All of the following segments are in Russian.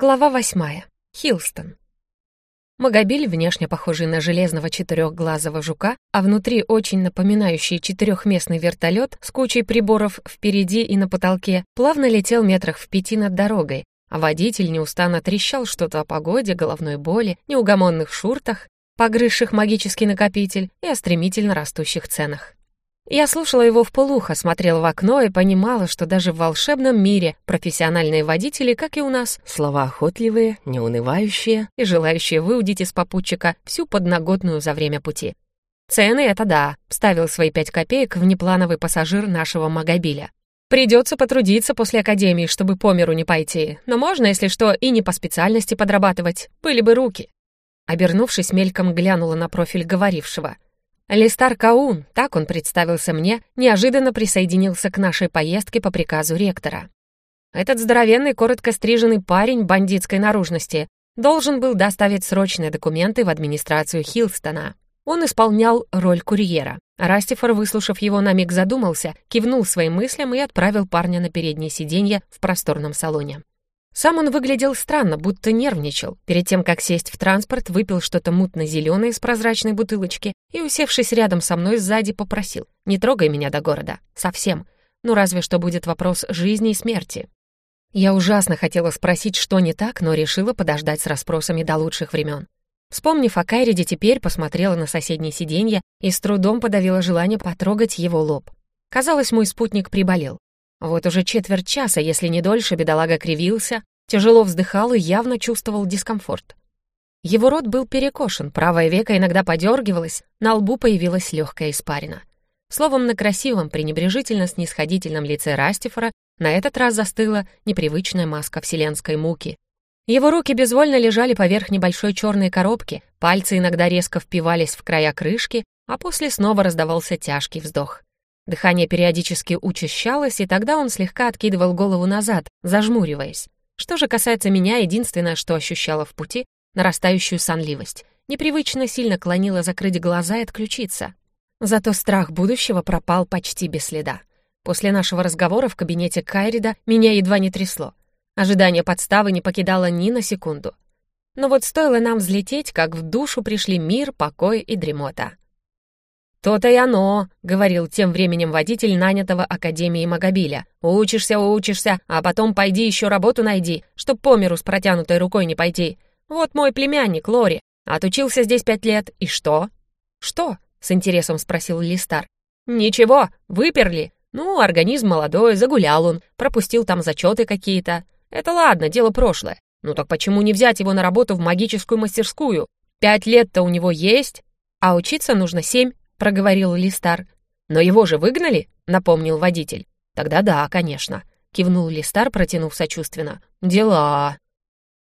Глава восьмая. Хилстон. Магобиль, внешне похожий на железного четырехглазого жука, а внутри очень напоминающий четырехместный вертолет с кучей приборов впереди и на потолке, плавно летел метрах в пяти над дорогой, а водитель неустанно трещал что-то о погоде, головной боли, неугомонных шуртах, погрызших магический накопитель и о стремительно растущих ценах. Я слушала его в полухо, смотрела в окно и понимала, что даже в волшебном мире профессиональные водители, как и у нас, слова охотливые, неунывающие и желающие выудить из попутчика всю подноготную за время пути. Цены — это да, вставил свои пять копеек внеплановый пассажир нашего Магобиля. Придется потрудиться после академии, чтобы по миру не пойти, но можно, если что, и не по специальности подрабатывать, были бы руки. Обернувшись, мельком глянула на профиль говорившего — Листар Каун, так он представился мне, неожиданно присоединился к нашей поездке по приказу ректора. Этот здоровенный, коротко стриженный парень бандитской наружности должен был доставить срочные документы в администрацию Хилстона. Он исполнял роль курьера. Растифор, выслушав его, на миг задумался, кивнул своим мыслям и отправил парня на переднее сиденье в просторном салоне. Сам он выглядел странно, будто нервничал. Перед тем, как сесть в транспорт, выпил что-то мутно-зеленое из прозрачной бутылочки и, усевшись рядом со мной сзади, попросил «Не трогай меня до города. Совсем. Ну, разве что будет вопрос жизни и смерти». Я ужасно хотела спросить, что не так, но решила подождать с расспросами до лучших времен. Вспомнив о Кайриде, теперь посмотрела на соседнее сиденье и с трудом подавила желание потрогать его лоб. Казалось, мой спутник приболел. Вот уже четверть часа, если не дольше, бедолага кривился, тяжело вздыхал и явно чувствовал дискомфорт. Его рот был перекошен, правое веко иногда подергивалось, на лбу появилась легкая испарина. Словом, на красивом, пренебрежительно-снисходительном лице Растифора на этот раз застыла непривычная маска вселенской муки. Его руки безвольно лежали поверх небольшой черной коробки, пальцы иногда резко впивались в края крышки, а после снова раздавался тяжкий вздох. Дыхание периодически учащалось, и тогда он слегка откидывал голову назад, зажмуриваясь. Что же касается меня, единственное, что ощущала в пути — нарастающую сонливость. Непривычно сильно клонила закрыть глаза и отключиться. Зато страх будущего пропал почти без следа. После нашего разговора в кабинете Кайрида меня едва не трясло. Ожидание подставы не покидало ни на секунду. Но вот стоило нам взлететь, как в душу пришли мир, покой и дремота. «То-то и оно», — говорил тем временем водитель нанятого Академии Магобиля. «Учишься, учишься, а потом пойди еще работу найди, чтоб по миру с протянутой рукой не пойти. Вот мой племянник, Лори, отучился здесь пять лет, и что?» «Что?» — с интересом спросил Листар. «Ничего, выперли. Ну, организм молодой, загулял он, пропустил там зачеты какие-то. Это ладно, дело прошлое. Ну так почему не взять его на работу в магическую мастерскую? Пять лет-то у него есть, а учиться нужно семь проговорил Листар. «Но его же выгнали?» — напомнил водитель. «Тогда да, конечно», — кивнул Листар, протянув сочувственно. «Дела...»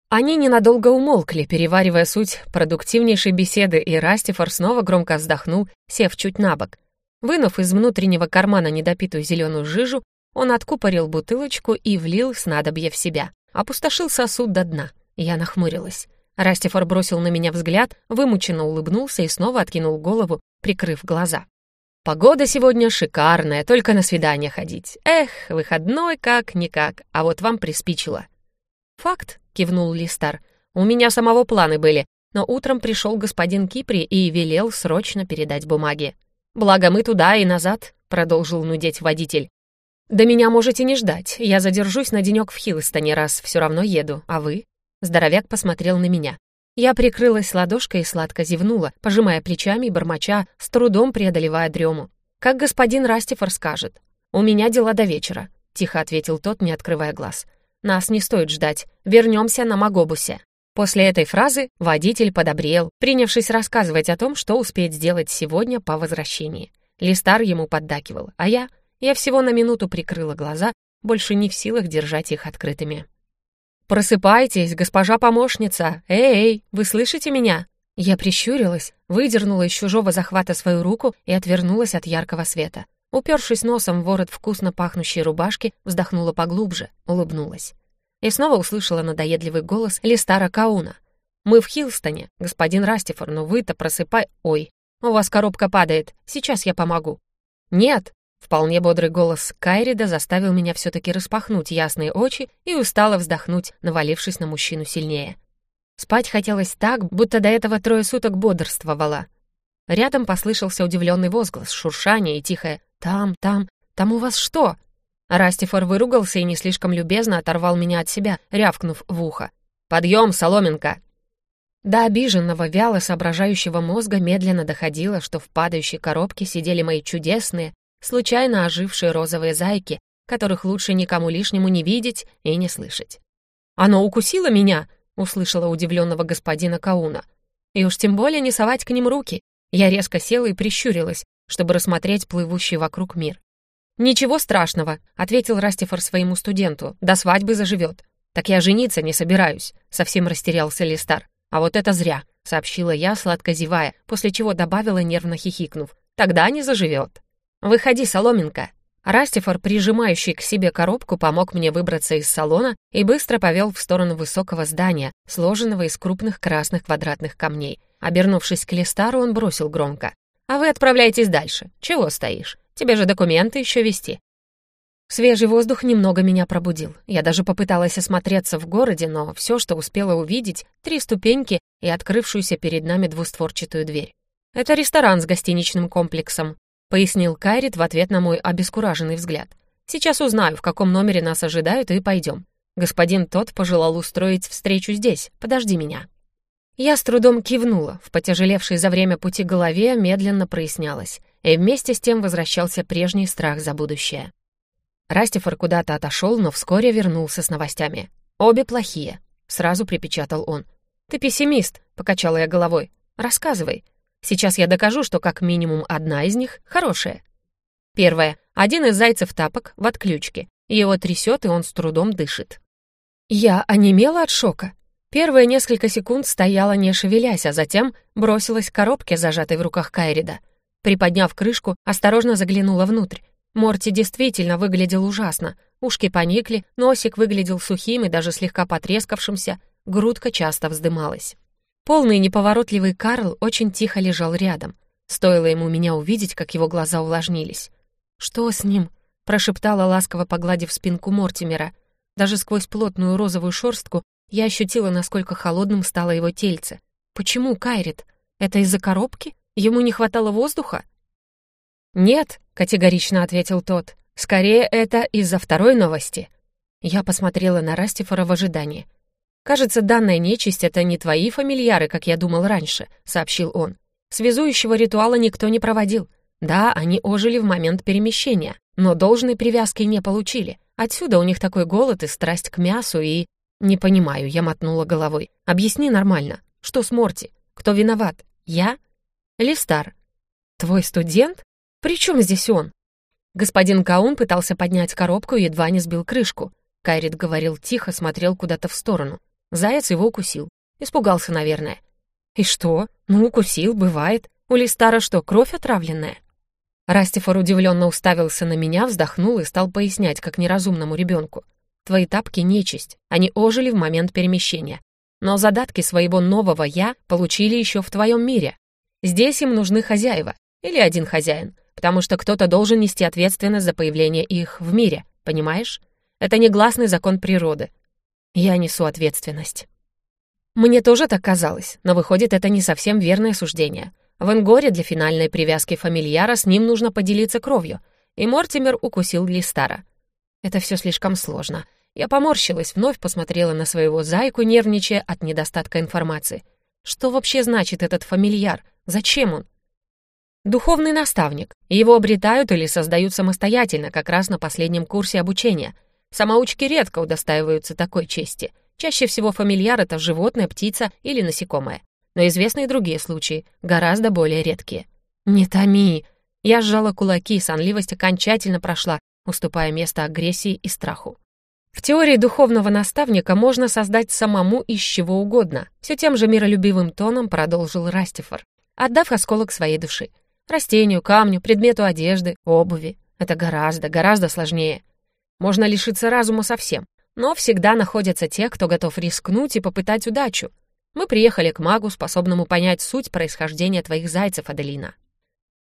Они ненадолго умолкли, переваривая суть продуктивнейшей беседы, и Растифор снова громко вздохнул, сев чуть на бок. Вынув из внутреннего кармана недопитую зеленую жижу, он откупорил бутылочку и влил снадобье в себя. Опустошил сосуд до дна. Я нахмурилась. Растифор бросил на меня взгляд, вымученно улыбнулся и снова откинул голову, прикрыв глаза. «Погода сегодня шикарная, только на свидание ходить. Эх, выходной как-никак, а вот вам приспичило». «Факт», — кивнул Листар. «У меня самого планы были, но утром пришел господин Кипри и велел срочно передать бумаги. Благо мы туда и назад», — продолжил нудеть водитель. «Да меня можете не ждать, я задержусь на денек в Хилстоне, раз все равно еду, а вы?» Здоровяк посмотрел на меня. Я прикрылась ладошкой и сладко зевнула, пожимая плечами и бормоча, с трудом преодолевая дрему. «Как господин Растифор скажет. У меня дела до вечера», — тихо ответил тот, не открывая глаз. «Нас не стоит ждать. Вернемся на Магобусе». После этой фразы водитель подобрел, принявшись рассказывать о том, что успеет сделать сегодня по возвращении. Листар ему поддакивал, а я... Я всего на минуту прикрыла глаза, больше не в силах держать их открытыми. «Просыпайтесь, госпожа помощница! Эй, вы слышите меня?» Я прищурилась, выдернула из чужого захвата свою руку и отвернулась от яркого света. Упершись носом в ворот вкусно пахнущей рубашки, вздохнула поглубже, улыбнулась. И снова услышала надоедливый голос Листара Кауна. «Мы в Хилстоне, господин Растифор, но вы-то просыпай... Ой, у вас коробка падает, сейчас я помогу». «Нет!» — Вполне бодрый голос Кайрида заставил меня все-таки распахнуть ясные очи и устало вздохнуть, навалившись на мужчину сильнее. Спать хотелось так, будто до этого трое суток бодрствовала. Рядом послышался удивленный возглас, шуршание и тихое «Там, там, там у вас что?» Растифор выругался и не слишком любезно оторвал меня от себя, рявкнув в ухо. «Подъем, соломинка!» До обиженного, вяло соображающего мозга медленно доходило, что в падающей коробке сидели мои чудесные, случайно ожившие розовые зайки, которых лучше никому лишнему не видеть и не слышать. «Оно укусило меня!» — услышала удивленного господина Кауна. «И уж тем более не совать к ним руки!» Я резко села и прищурилась, чтобы рассмотреть плывущий вокруг мир. «Ничего страшного», — ответил Растифор своему студенту. «До свадьбы заживет». «Так я жениться не собираюсь», — совсем растерялся Листар. «А вот это зря», — сообщила я, сладко зевая, после чего добавила, нервно хихикнув. «Тогда не заживет». «Выходи, соломинка». Растифор, прижимающий к себе коробку, помог мне выбраться из салона и быстро повел в сторону высокого здания, сложенного из крупных красных квадратных камней. Обернувшись к Листару, он бросил громко. «А вы отправляйтесь дальше. Чего стоишь? Тебе же документы еще вести». Свежий воздух немного меня пробудил. Я даже попыталась осмотреться в городе, но все, что успела увидеть, три ступеньки и открывшуюся перед нами двустворчатую дверь. «Это ресторан с гостиничным комплексом», — пояснил Кайрит в ответ на мой обескураженный взгляд. «Сейчас узнаю, в каком номере нас ожидают, и пойдем. Господин тот пожелал устроить встречу здесь. Подожди меня». Я с трудом кивнула, в потяжелевшей за время пути голове медленно прояснялось, и вместе с тем возвращался прежний страх за будущее. Растифор куда-то отошел, но вскоре вернулся с новостями. «Обе плохие», — сразу припечатал он. «Ты пессимист», — покачала я головой. «Рассказывай. Сейчас я докажу, что как минимум одна из них хорошая». Первое. Один из зайцев тапок в отключке. Его трясет, и он с трудом дышит. Я онемела от шока. Первые несколько секунд стояла не шевелясь, а затем бросилась к коробке, зажатой в руках Кайрида. Приподняв крышку, осторожно заглянула внутрь. Морти действительно выглядел ужасно. Ушки поникли, носик выглядел сухим и даже слегка потрескавшимся, грудка часто вздымалась. Полный неповоротливый Карл очень тихо лежал рядом. Стоило ему меня увидеть, как его глаза увлажнились. «Что с ним?» — прошептала, ласково погладив спинку Мортимера. Даже сквозь плотную розовую шорстку я ощутила, насколько холодным стало его тельце. Почему Кайрит? Это из-за коробки? Ему не хватало воздуха? «Нет», — категорично ответил тот. «Скорее, это из-за второй новости». Я посмотрела на Растифора в ожидании. «Кажется, данная нечисть — это не твои фамильяры, как я думал раньше», — сообщил он. «Связующего ритуала никто не проводил. Да, они ожили в момент перемещения, но должной привязки не получили. Отсюда у них такой голод и страсть к мясу и...» «Не понимаю», — я мотнула головой. «Объясни нормально. Что с Морти? Кто виноват? Я? Листар? Твой студент? При чем здесь он?» Господин Каун пытался поднять коробку и едва не сбил крышку. Кайрит говорил тихо, смотрел куда-то в сторону. Заяц его укусил. Испугался, наверное. «И что? Ну, укусил, бывает. У Листара что, кровь отравленная?» Растифор удивленно уставился на меня, вздохнул и стал пояснять, как неразумному ребенку. Твои тапки — нечисть, они ожили в момент перемещения. Но задатки своего нового «я» получили еще в твоем мире. Здесь им нужны хозяева, или один хозяин, потому что кто-то должен нести ответственность за появление их в мире, понимаешь? Это негласный закон природы. Я несу ответственность. Мне тоже так казалось, но выходит, это не совсем верное суждение. В Энгоре для финальной привязки фамильяра с ним нужно поделиться кровью, и Мортимер укусил Листара. Это все слишком сложно. Я поморщилась, вновь посмотрела на своего зайку, нервничая от недостатка информации. Что вообще значит этот фамильяр? Зачем он? Духовный наставник. Его обретают или создают самостоятельно, как раз на последнем курсе обучения. Самоучки редко удостаиваются такой чести. Чаще всего фамильяр — это животное, птица или насекомое. Но известны и другие случаи, гораздо более редкие. «Не томи!» Я сжала кулаки, сонливость окончательно прошла, уступая место агрессии и страху. В теории духовного наставника можно создать самому из чего угодно. Все тем же миролюбивым тоном продолжил Растифор, отдав осколок своей души. Растению, камню, предмету одежды, обуви. Это гораздо, гораздо сложнее. Можно лишиться разума совсем, но всегда находятся те, кто готов рискнуть и попытать удачу. Мы приехали к магу, способному понять суть происхождения твоих зайцев, Аделина.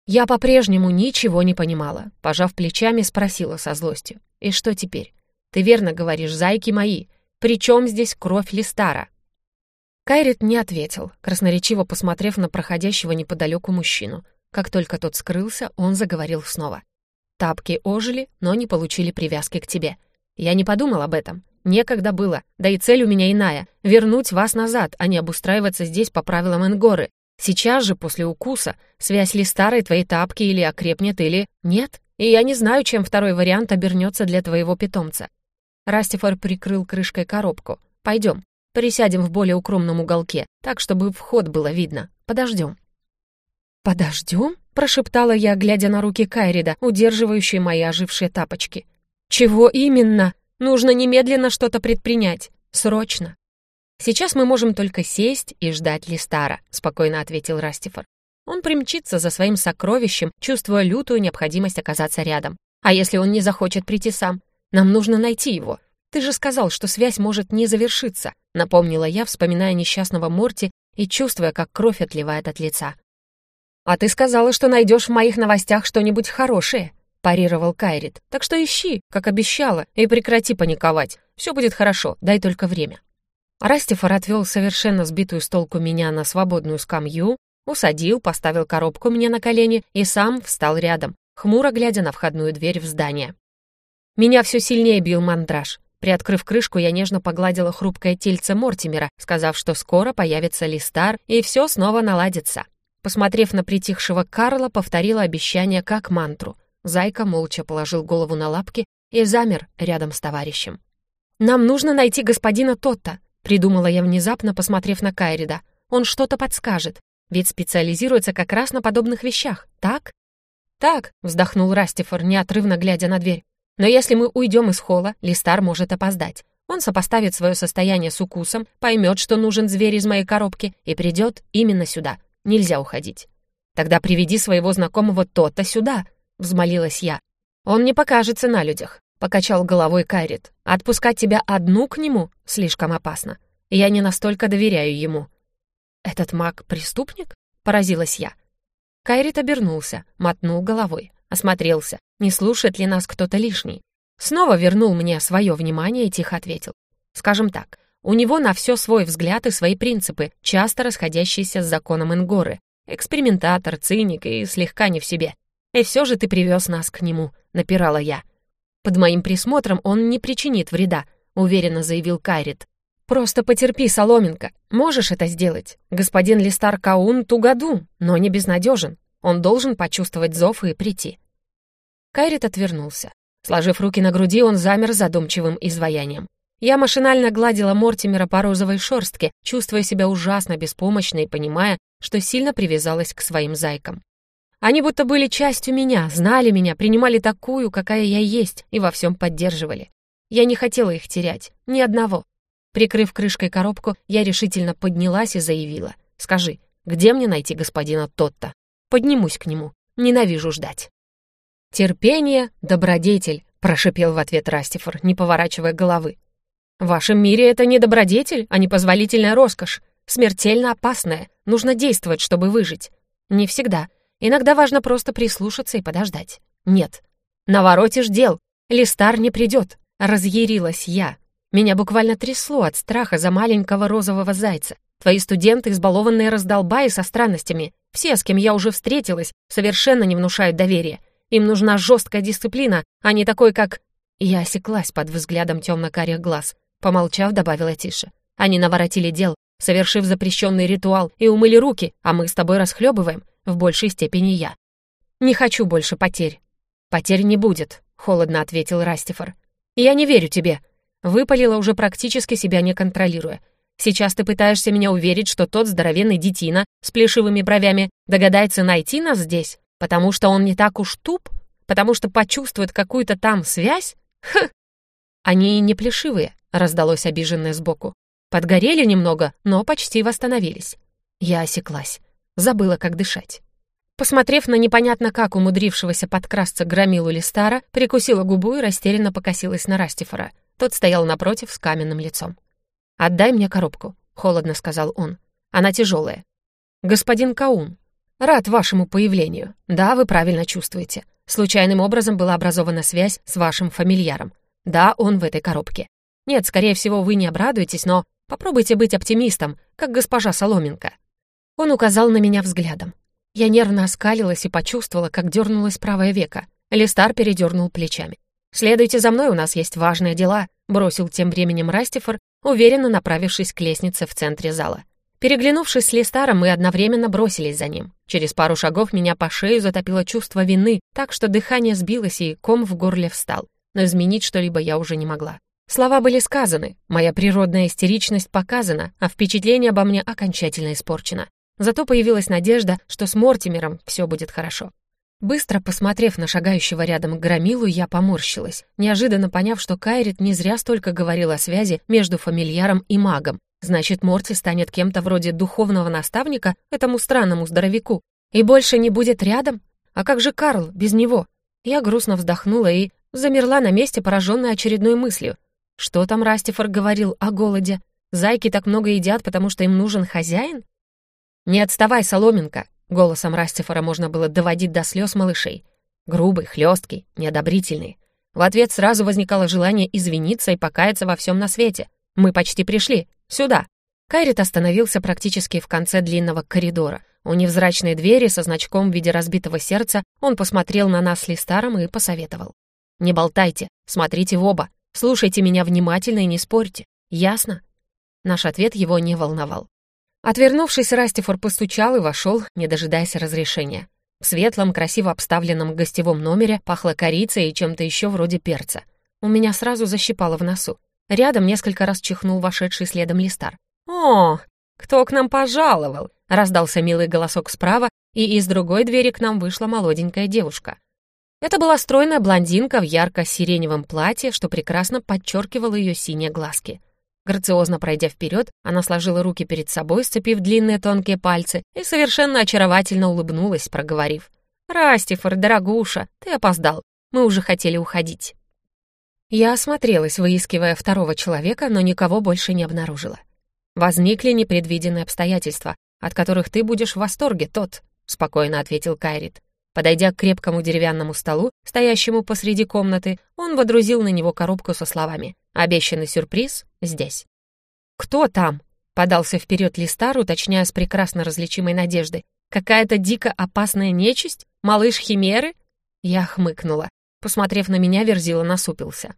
Я по-прежнему ничего не понимала. Пожав плечами, спросила со злостью. «И что теперь? Ты верно говоришь, зайки мои. Причем здесь кровь Листара?» Кайрит не ответил, красноречиво посмотрев на проходящего неподалеку мужчину. Как только тот скрылся, он заговорил снова. «Тапки ожили, но не получили привязки к тебе. Я не подумал об этом. Некогда было, да и цель у меня иная — вернуть вас назад, а не обустраиваться здесь по правилам Энгоры. Сейчас же, после укуса, связь ли старой твоей тапки или окрепнет, или нет. И я не знаю, чем второй вариант обернется для твоего питомца. Растифор прикрыл крышкой коробку. Пойдем, присядем в более укромном уголке, так, чтобы вход было видно. Подождем. «Подождем?» — прошептала я, глядя на руки Кайрида, удерживающие мои ожившие тапочки. «Чего именно? Нужно немедленно что-то предпринять. Срочно!» «Сейчас мы можем только сесть и ждать Листара», — спокойно ответил Растифор. «Он примчится за своим сокровищем, чувствуя лютую необходимость оказаться рядом. А если он не захочет прийти сам? Нам нужно найти его. Ты же сказал, что связь может не завершиться», — напомнила я, вспоминая несчастного Морти и чувствуя, как кровь отливает от лица. «А ты сказала, что найдешь в моих новостях что-нибудь хорошее», — парировал Кайрит. «Так что ищи, как обещала, и прекрати паниковать. Все будет хорошо, дай только время». Растифор отвел совершенно сбитую с толку меня на свободную скамью, усадил, поставил коробку мне на колени и сам встал рядом, хмуро глядя на входную дверь в здание. Меня все сильнее бил мандраж. Приоткрыв крышку, я нежно погладила хрупкое тельце Мортимера, сказав, что скоро появится Листар, и все снова наладится. Посмотрев на притихшего Карла, повторила обещание как мантру. Зайка молча положил голову на лапки и замер рядом с товарищем. «Нам нужно найти господина Тотта», Придумала я внезапно, посмотрев на Кайрида. Он что-то подскажет, ведь специализируется как раз на подобных вещах, так? «Так», — вздохнул Растифор, неотрывно глядя на дверь. «Но если мы уйдем из холла, Листар может опоздать. Он сопоставит свое состояние с укусом, поймет, что нужен зверь из моей коробки, и придет именно сюда. Нельзя уходить». «Тогда приведи своего знакомого то-то сюда», — взмолилась я. «Он не покажется на людях. — покачал головой Кайрит. «Отпускать тебя одну к нему слишком опасно. Я не настолько доверяю ему». «Этот маг — преступник?» — поразилась я. Кайрит обернулся, мотнул головой, осмотрелся, не слушает ли нас кто-то лишний. Снова вернул мне свое внимание и тихо ответил. «Скажем так, у него на все свой взгляд и свои принципы, часто расходящиеся с законом Ингоры. Экспериментатор, циник и слегка не в себе. И все же ты привез нас к нему», — напирала я. Под моим присмотром он не причинит вреда», — уверенно заявил Кайрит. «Просто потерпи, Соломенко. Можешь это сделать. Господин Листар Каун тугоду, но не безнадежен. Он должен почувствовать зов и прийти». Кайрит отвернулся. Сложив руки на груди, он замер задумчивым изваянием. Я машинально гладила Мортимера по розовой шорстке, чувствуя себя ужасно беспомощной понимая, что сильно привязалась к своим зайкам. Они будто были частью меня, знали меня, принимали такую, какая я есть, и во всем поддерживали. Я не хотела их терять, ни одного. Прикрыв крышкой коробку, я решительно поднялась и заявила. «Скажи, где мне найти господина Тотта? Поднимусь к нему. Ненавижу ждать». «Терпение — добродетель», — прошипел в ответ Растифор, не поворачивая головы. «В вашем мире это не добродетель, а непозволительная роскошь. Смертельно опасная. Нужно действовать, чтобы выжить. Не всегда. Иногда важно просто прислушаться и подождать. Нет. Наворотишь дел. Листар не придет. Разъярилась я. Меня буквально трясло от страха за маленького розового зайца. Твои студенты, избалованные раздолбаи со странностями, все, с кем я уже встретилась, совершенно не внушают доверия. Им нужна жесткая дисциплина, а не такой, как... Я осеклась под взглядом темно-карих глаз. Помолчав, добавила тише. Они наворотили дел, совершив запрещенный ритуал, и умыли руки, а мы с тобой расхлебываем в большей степени я. «Не хочу больше потерь». «Потерь не будет», — холодно ответил Растифор. «Я не верю тебе», — выпалила уже практически себя не контролируя. «Сейчас ты пытаешься меня уверить, что тот здоровенный детина с плешивыми бровями догадается найти нас здесь, потому что он не так уж туп, потому что почувствует какую-то там связь? Хм!» «Они не плешивые», — раздалось обиженное сбоку. «Подгорели немного, но почти восстановились». Я осеклась. Забыла, как дышать. Посмотрев на непонятно как умудрившегося подкрасться громилу Листара, прикусила губу и растерянно покосилась на Растифора. Тот стоял напротив с каменным лицом. «Отдай мне коробку», — холодно сказал он. «Она тяжелая». «Господин Каун». Рад вашему появлению. Да, вы правильно чувствуете. Случайным образом была образована связь с вашим фамильяром. Да, он в этой коробке. Нет, скорее всего, вы не обрадуетесь, но попробуйте быть оптимистом, как госпожа Соломенко». Он указал на меня взглядом. Я нервно оскалилась и почувствовала, как дернулось правое веко. Листар передернул плечами. «Следуйте за мной, у нас есть важные дела», — бросил тем временем Растифор, уверенно направившись к лестнице в центре зала. Переглянувшись с Листаром, мы одновременно бросились за ним. Через пару шагов меня по шею затопило чувство вины, так что дыхание сбилось и ком в горле встал. Но изменить что-либо я уже не могла. Слова были сказаны, моя природная истеричность показана, а впечатление обо мне окончательно испорчено. Зато появилась надежда, что с Мортимером все будет хорошо. Быстро посмотрев на шагающего рядом громилу, я поморщилась, неожиданно поняв, что Кайрит не зря столько говорил о связи между фамильяром и магом. Значит, Морти станет кем-то вроде духовного наставника этому странному здоровяку. И больше не будет рядом? А как же Карл без него? Я грустно вздохнула и замерла на месте, пораженная очередной мыслью. Что там Растифор говорил о голоде? Зайки так много едят, потому что им нужен хозяин? «Не отставай, соломинка!» Голосом Растифора можно было доводить до слез малышей. Грубый, хлесткий, неодобрительный. В ответ сразу возникало желание извиниться и покаяться во всем на свете. «Мы почти пришли. Сюда!» Кайрит остановился практически в конце длинного коридора. У невзрачной двери со значком в виде разбитого сердца он посмотрел на нас с Листаром и посоветовал. «Не болтайте, смотрите в оба. Слушайте меня внимательно и не спорьте. Ясно?» Наш ответ его не волновал. Отвернувшись, Растифор постучал и вошел, не дожидаясь разрешения. В светлом, красиво обставленном гостевом номере пахло корицей и чем-то еще вроде перца. У меня сразу защипало в носу. Рядом несколько раз чихнул вошедший следом листар. «О, кто к нам пожаловал?» — раздался милый голосок справа, и из другой двери к нам вышла молоденькая девушка. Это была стройная блондинка в ярко-сиреневом платье, что прекрасно подчеркивало ее синие глазки. Грациозно пройдя вперед, она сложила руки перед собой, сцепив длинные тонкие пальцы, и совершенно очаровательно улыбнулась, проговорив. «Растифор, дорогуша, ты опоздал. Мы уже хотели уходить». Я осмотрелась, выискивая второго человека, но никого больше не обнаружила. «Возникли непредвиденные обстоятельства, от которых ты будешь в восторге, тот», — спокойно ответил Кайрит. Подойдя к крепкому деревянному столу, стоящему посреди комнаты, он водрузил на него коробку со словами «Обещанный сюрприз здесь». «Кто там?» — подался вперед Листар, уточняя с прекрасно различимой надеждой. «Какая-то дико опасная нечисть? Малыш Химеры?» Я хмыкнула. Посмотрев на меня, Верзила насупился.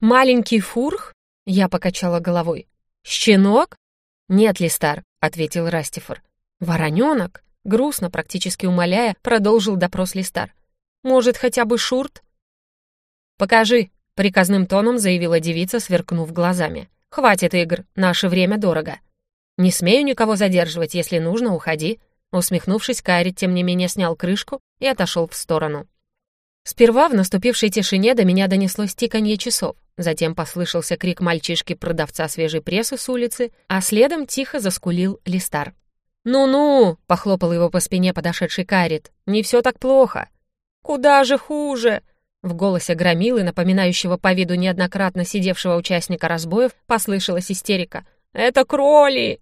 «Маленький фурх?» — я покачала головой. «Щенок?» «Нет, Листар», — ответил Растифор. «Вороненок?» Грустно, практически умоляя, продолжил допрос Листар. «Может, хотя бы шурт?» «Покажи», — приказным тоном заявила девица, сверкнув глазами. «Хватит игр, наше время дорого». «Не смею никого задерживать, если нужно, уходи». Усмехнувшись, Кайрит, тем не менее, снял крышку и отошел в сторону. Сперва в наступившей тишине до меня донеслось тиканье часов, затем послышался крик мальчишки-продавца свежей прессы с улицы, а следом тихо заскулил Листар. «Ну-ну!» — похлопал его по спине подошедший Карит. «Не все так плохо!» «Куда же хуже!» В голосе громилы, напоминающего по виду неоднократно сидевшего участника разбоев, послышалась истерика. «Это кроли!»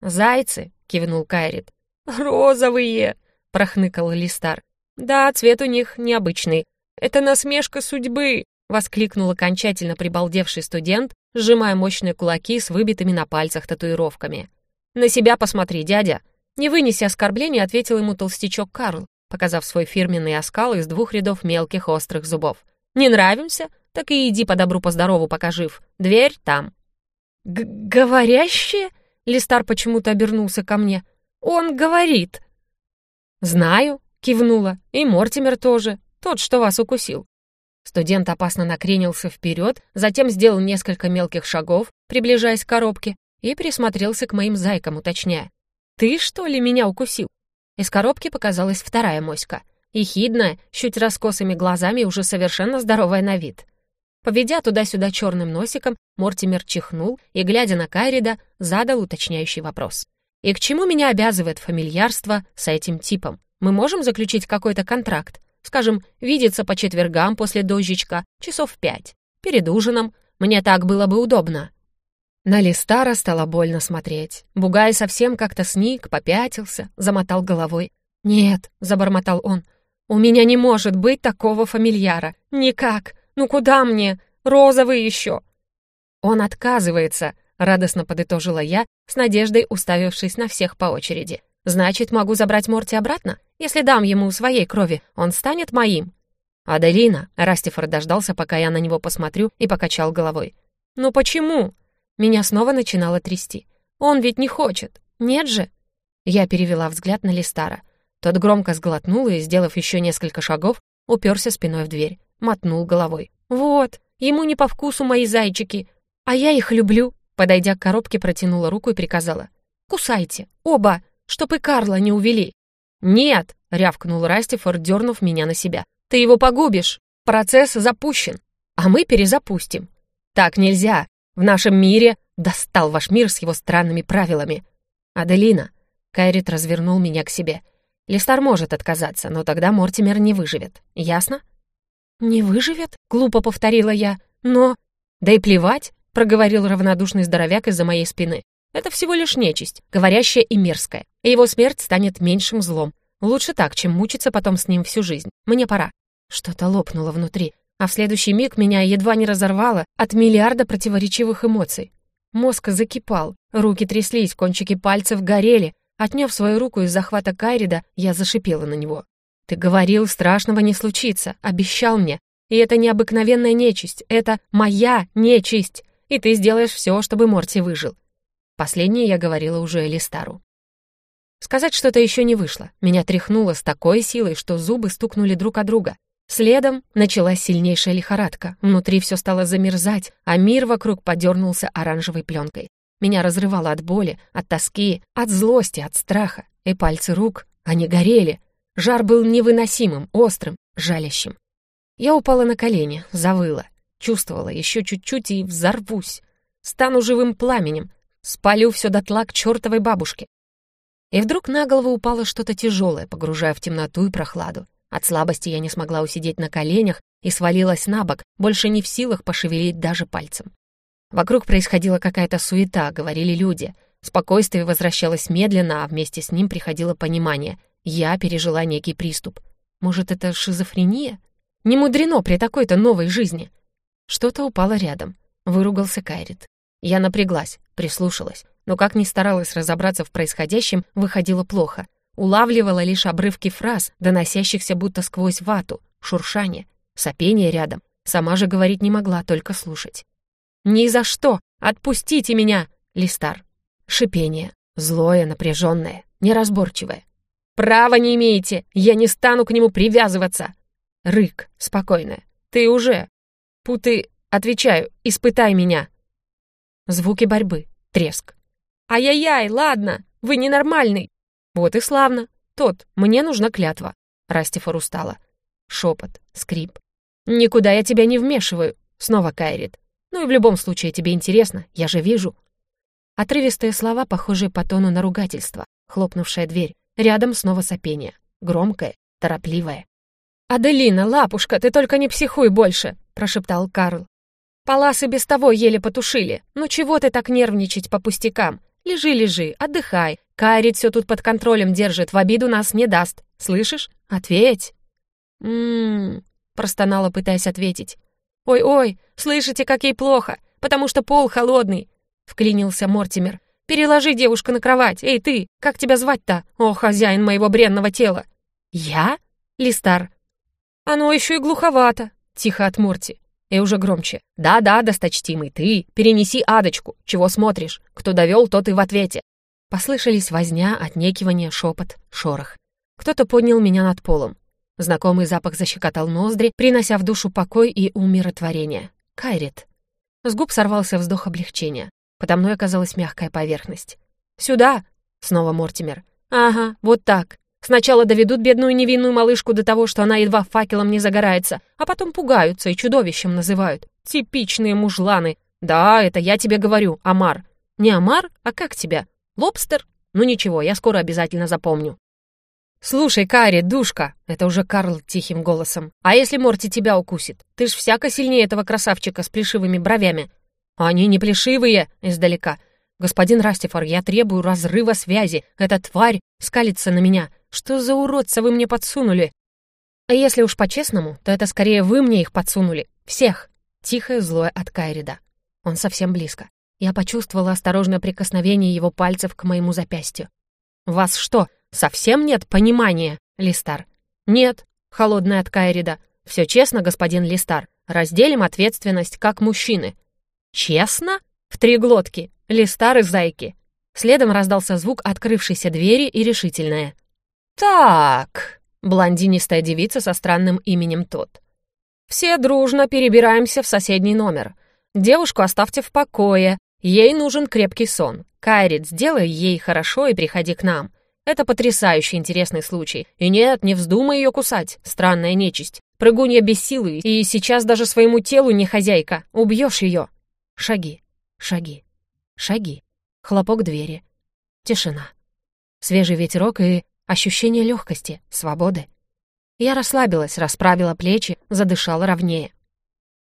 «Зайцы!» — кивнул Кайрит. «Розовые!» — прохныкал Листар. «Да, цвет у них необычный. Это насмешка судьбы!» — воскликнул окончательно прибалдевший студент, сжимая мощные кулаки с выбитыми на пальцах татуировками. «На себя посмотри, дядя!» Не вынеся оскорбления, ответил ему толстячок Карл, показав свой фирменный оскал из двух рядов мелких острых зубов. «Не нравимся? Так и иди по добру, по здорову, пока жив. Дверь там». Г «Говорящее?» Листар почему-то обернулся ко мне. «Он говорит». «Знаю», — кивнула. «И Мортимер тоже. Тот, что вас укусил». Студент опасно накренился вперед, затем сделал несколько мелких шагов, приближаясь к коробке, и присмотрелся к моим зайкам, уточняя. «Ты, что ли, меня укусил?» Из коробки показалась вторая моська. Ехидная, чуть раскосыми глазами уже совершенно здоровая на вид. Поведя туда-сюда черным носиком, Мортимер чихнул и, глядя на Кайрида, задал уточняющий вопрос. «И к чему меня обязывает фамильярство с этим типом? Мы можем заключить какой-то контракт? Скажем, видеться по четвергам после дождичка, часов пять, перед ужином. Мне так было бы удобно». На Листара стало больно смотреть. Бугай совсем как-то сник, попятился, замотал головой. «Нет», — забормотал он, — «у меня не может быть такого фамильяра. Никак. Ну куда мне? Розовый еще». «Он отказывается», — радостно подытожила я, с надеждой уставившись на всех по очереди. «Значит, могу забрать Морти обратно? Если дам ему своей крови, он станет моим». «Аделина», — Растифор дождался, пока я на него посмотрю, и покачал головой. «Ну почему?» Меня снова начинало трясти. «Он ведь не хочет. Нет же?» Я перевела взгляд на Листара. Тот громко сглотнул и, сделав еще несколько шагов, уперся спиной в дверь, мотнул головой. «Вот, ему не по вкусу мои зайчики, а я их люблю». Подойдя к коробке, протянула руку и приказала. «Кусайте, оба, чтоб и Карла не увели». «Нет!» — рявкнул Растифор, дернув меня на себя. «Ты его погубишь! Процесс запущен, а мы перезапустим. Так нельзя! В нашем мире достал ваш мир с его странными правилами. Аделина!» Кайрит развернул меня к себе — Листар может отказаться, но тогда Мортимер не выживет. Ясно? «Не выживет?» — глупо повторила я. «Но...» «Да и плевать!» — проговорил равнодушный здоровяк из-за моей спины. «Это всего лишь нечисть, говорящая и мерзкая. И его смерть станет меньшим злом. Лучше так, чем мучиться потом с ним всю жизнь. Мне пора». Что-то лопнуло внутри, а в следующий миг меня едва не разорвало от миллиарда противоречивых эмоций. Мозг закипал, руки тряслись, кончики пальцев горели, Отняв свою руку из захвата Кайрида, я зашипела на него. «Ты говорил, страшного не случится, обещал мне. И это необыкновенная нечисть, это моя нечисть, и ты сделаешь все, чтобы Морти выжил». Последнее я говорила уже Элистару. Сказать что-то еще не вышло. Меня тряхнуло с такой силой, что зубы стукнули друг о друга. Следом началась сильнейшая лихорадка. Внутри все стало замерзать, а мир вокруг подернулся оранжевой пленкой. Меня разрывало от боли, от тоски, от злости, от страха. И пальцы рук, они горели. Жар был невыносимым, острым, жалящим. Я упала на колени, завыла. Чувствовала еще чуть-чуть и взорвусь. Стану живым пламенем, спалю все дотла к чертовой бабушке. И вдруг на голову упало что-то тяжелое, погружая в темноту и прохладу. От слабости я не смогла усидеть на коленях и свалилась на бок, больше не в силах пошевелить даже пальцем. Вокруг происходила какая-то суета, говорили люди. Спокойствие возвращалось медленно, а вместе с ним приходило понимание. Я пережила некий приступ. Может, это шизофрения? Не мудрено при такой-то новой жизни. Что-то упало рядом. Выругался Кайрит. Я напряглась, прислушалась, но как ни старалась разобраться в происходящем, выходило плохо. Улавливала лишь обрывки фраз, доносящихся будто сквозь вату, шуршание, сопение рядом. Сама же говорить не могла, только слушать. «Ни за что! Отпустите меня!» Листар. Шипение. Злое, напряженное, неразборчивое. «Права не имеете! Я не стану к нему привязываться!» Рык. Спокойное. «Ты уже!» «Путы...» Отвечаю. «Испытай меня!» Звуки борьбы. Треск. «Ай-яй-яй, ладно! Вы ненормальный!» «Вот и славно! Тот, мне нужна клятва!» Растифор устала. Шепот. Скрип. «Никуда я тебя не вмешиваю!» Снова Кайрит. Ну и в любом случае тебе интересно, я же вижу». Отрывистые слова, похожие по тону на ругательство, хлопнувшая дверь. Рядом снова сопение. Громкое, торопливое. «Аделина, лапушка, ты только не психуй больше!» — прошептал Карл. «Паласы без того еле потушили. Ну чего ты так нервничать по пустякам? Лежи, лежи, отдыхай. Кайрит все тут под контролем держит, в обиду нас не даст. Слышишь? Ответь!» «М-м-м», простонала, пытаясь ответить. «Ой-ой, слышите, как ей плохо, потому что пол холодный!» — вклинился Мортимер. «Переложи девушку на кровать. Эй, ты, как тебя звать-то? О, хозяин моего бренного тела!» «Я?» — Листар. «Оно еще и глуховато!» — тихо от Морти. И уже громче. «Да-да, досточтимый, ты, перенеси адочку. Чего смотришь? Кто довел, тот и в ответе». Послышались возня, отнекивание, шепот, шорох. Кто-то поднял меня над полом. Знакомый запах защекотал ноздри, принося в душу покой и умиротворение. Кайрит. С губ сорвался вздох облегчения. Подо мной оказалась мягкая поверхность. «Сюда!» — снова Мортимер. «Ага, вот так. Сначала доведут бедную невинную малышку до того, что она едва факелом не загорается, а потом пугаются и чудовищем называют. Типичные мужланы. Да, это я тебе говорю, Амар. Не Амар, а как тебя? Лобстер? Ну ничего, я скоро обязательно запомню». «Слушай, Кари, душка!» — это уже Карл тихим голосом. «А если Морти тебя укусит? Ты ж всяко сильнее этого красавчика с плешивыми бровями». «Они не плешивые!» — издалека. «Господин Растифор, я требую разрыва связи. Эта тварь скалится на меня. Что за уродца вы мне подсунули?» «А если уж по-честному, то это скорее вы мне их подсунули. Всех!» Тихое злое от Кайрида. Он совсем близко. Я почувствовала осторожное прикосновение его пальцев к моему запястью. «Вас что, совсем нет понимания, Листар?» «Нет», — холодная от Кайрида. «Все честно, господин Листар. Разделим ответственность, как мужчины». «Честно?» В три глотки. Листар и зайки. Следом раздался звук открывшейся двери и решительное. «Так...» — блондинистая девица со странным именем Тот. «Все дружно перебираемся в соседний номер. Девушку оставьте в покое, ей нужен крепкий сон. Кайрит, сделай ей хорошо и приходи к нам. Это потрясающе интересный случай. И нет, не вздумай ее кусать, странная нечисть. Прыгунья без силы, и сейчас даже своему телу не хозяйка. Убьешь ее. Шаги, шаги, шаги. Хлопок двери. Тишина. Свежий ветерок и ощущение легкости, свободы. Я расслабилась, расправила плечи, задышала ровнее.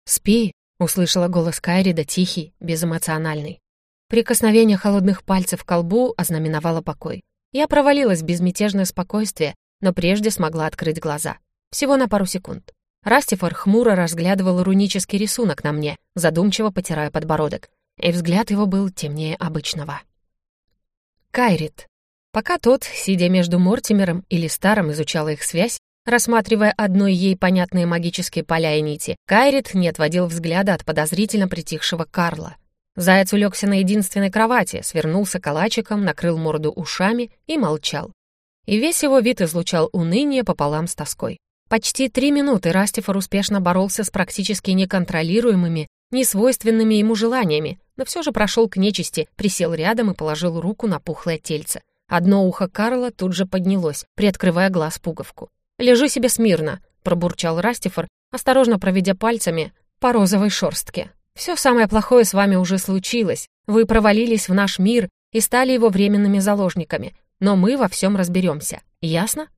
«Спи», — услышала голос Кайрида, тихий, безэмоциональный. Прикосновение холодных пальцев к колбу ознаменовало покой. Я провалилась в безмятежное спокойствие, но прежде смогла открыть глаза. Всего на пару секунд. Растифор хмуро разглядывал рунический рисунок на мне, задумчиво потирая подбородок и взгляд его был темнее обычного. Кайрит. Пока тот, сидя между Мортимером и Листаром, изучал их связь, рассматривая одной ей понятные магические поля и нити, Кайрит не отводил взгляда от подозрительно притихшего Карла. Заяц улегся на единственной кровати, свернулся калачиком, накрыл морду ушами и молчал. И весь его вид излучал уныние пополам с тоской. Почти три минуты Растифор успешно боролся с практически неконтролируемыми несвойственными ему желаниями, но все же прошел к нечисти, присел рядом и положил руку на пухлое тельце. Одно ухо Карла тут же поднялось, приоткрывая глаз пуговку. «Лежи себе смирно», — пробурчал Растифор, осторожно проведя пальцами по розовой шорстке. «Все самое плохое с вами уже случилось. Вы провалились в наш мир и стали его временными заложниками. Но мы во всем разберемся. Ясно?»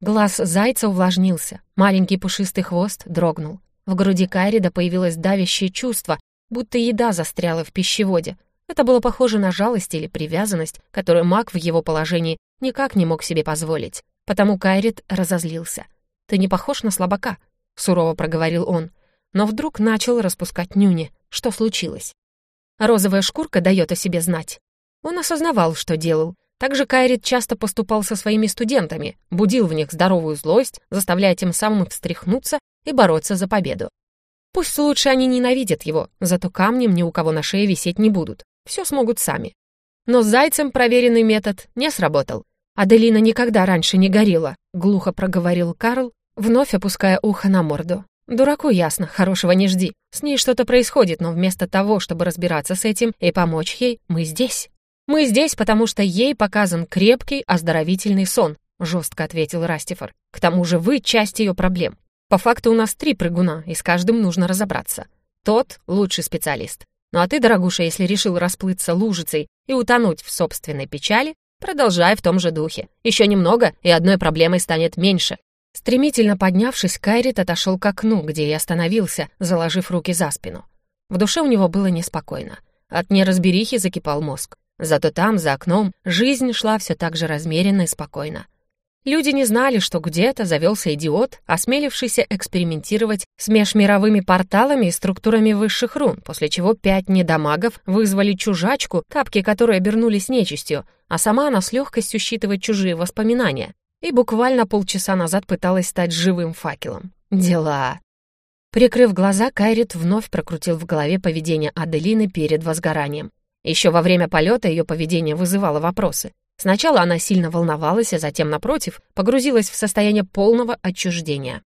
Глаз зайца увлажнился, маленький пушистый хвост дрогнул. В груди Кайрида появилось давящее чувство, будто еда застряла в пищеводе. Это было похоже на жалость или привязанность, которую маг в его положении никак не мог себе позволить. Потому Кайрид разозлился. «Ты не похож на слабака», — сурово проговорил он. Но вдруг начал распускать нюни. Что случилось? Розовая шкурка дает о себе знать. Он осознавал, что делал. Также Кайрит часто поступал со своими студентами, будил в них здоровую злость, заставляя тем самым встряхнуться и бороться за победу. Пусть лучше они ненавидят его, зато камнем ни у кого на шее висеть не будут. Все смогут сами. Но с зайцем проверенный метод не сработал. «Аделина никогда раньше не горела», — глухо проговорил Карл, вновь опуская ухо на морду. «Дураку ясно, хорошего не жди. С ней что-то происходит, но вместо того, чтобы разбираться с этим и помочь ей, мы здесь». «Мы здесь, потому что ей показан крепкий, оздоровительный сон», — жестко ответил Растифор. «К тому же вы часть ее проблем. По факту у нас три прыгуна, и с каждым нужно разобраться. Тот — лучший специалист. Ну а ты, дорогуша, если решил расплыться лужицей и утонуть в собственной печали, продолжай в том же духе. Еще немного, и одной проблемой станет меньше. Стремительно поднявшись, Кайрит отошел к окну, где и остановился, заложив руки за спину. В душе у него было неспокойно. От неразберихи закипал мозг. Зато там, за окном, жизнь шла все так же размеренно и спокойно. Люди не знали, что где-то завелся идиот, осмелившийся экспериментировать с межмировыми порталами и структурами высших рун, после чего пять недомагов вызвали чужачку, капки которой обернулись нечистью, а сама она с легкостью считывает чужие воспоминания. И буквально полчаса назад пыталась стать живым факелом. Дела. Прикрыв глаза, Кайрит вновь прокрутил в голове поведение Аделины перед возгоранием. Еще во время полета ее поведение вызывало вопросы. Сначала она сильно волновалась, а затем, напротив, погрузилась в состояние полного отчуждения.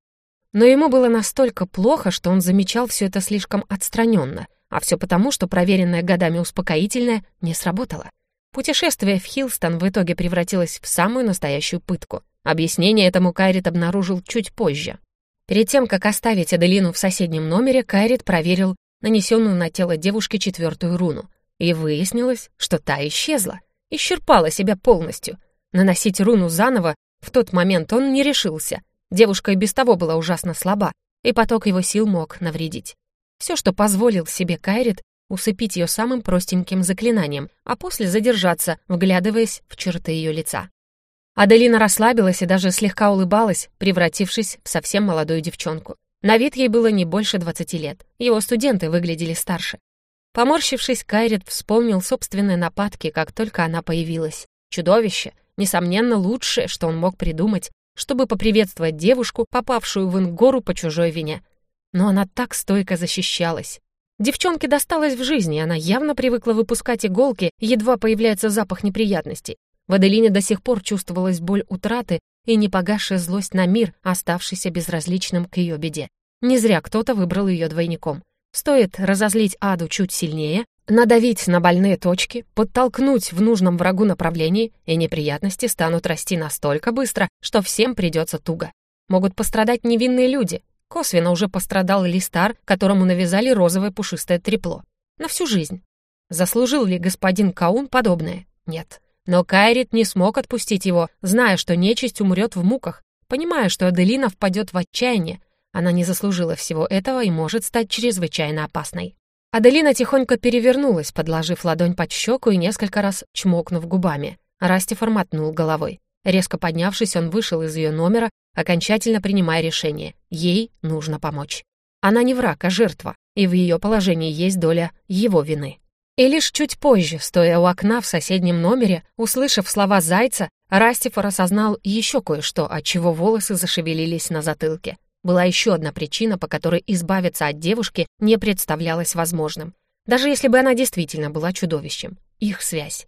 Но ему было настолько плохо, что он замечал все это слишком отстраненно, а все потому, что проверенное годами успокоительное не сработало. Путешествие в Хилстон в итоге превратилось в самую настоящую пытку. Объяснение этому Кайрит обнаружил чуть позже. Перед тем, как оставить Аделину в соседнем номере, Кайрит проверил нанесенную на тело девушки четвертую руну, и выяснилось, что та исчезла исчерпала себя полностью. Наносить руну заново в тот момент он не решился. Девушка и без того была ужасно слаба, и поток его сил мог навредить. Все, что позволил себе Кайрит, усыпить ее самым простеньким заклинанием, а после задержаться, вглядываясь в черты ее лица. Аделина расслабилась и даже слегка улыбалась, превратившись в совсем молодую девчонку. На вид ей было не больше двадцати лет. Его студенты выглядели старше. Поморщившись, Кайрит вспомнил собственные нападки, как только она появилась. Чудовище, несомненно, лучшее, что он мог придумать, чтобы поприветствовать девушку, попавшую в Ингору по чужой вине. Но она так стойко защищалась. Девчонке досталось в жизни, она явно привыкла выпускать иголки, едва появляется запах неприятностей. В Аделине до сих пор чувствовалась боль утраты и непогасшая злость на мир, оставшийся безразличным к ее беде. Не зря кто-то выбрал ее двойником. Стоит разозлить Аду чуть сильнее, надавить на больные точки, подтолкнуть в нужном врагу направлении, и неприятности станут расти настолько быстро, что всем придется туго. Могут пострадать невинные люди. Косвенно уже пострадал Листар, которому навязали розовое пушистое трепло. На всю жизнь. Заслужил ли господин Каун подобное? Нет. Но Кайрит не смог отпустить его, зная, что нечисть умрет в муках, понимая, что Аделина впадет в отчаяние. Она не заслужила всего этого и может стать чрезвычайно опасной. Аделина тихонько перевернулась, подложив ладонь под щеку и несколько раз чмокнув губами. Растифор мотнул головой. Резко поднявшись, он вышел из ее номера, окончательно принимая решение. Ей нужно помочь. Она не враг, а жертва, и в ее положении есть доля его вины. И лишь чуть позже, стоя у окна в соседнем номере, услышав слова Зайца, Растифор осознал еще кое-что, от чего волосы зашевелились на затылке. Была еще одна причина, по которой избавиться от девушки не представлялось возможным. Даже если бы она действительно была чудовищем. Их связь.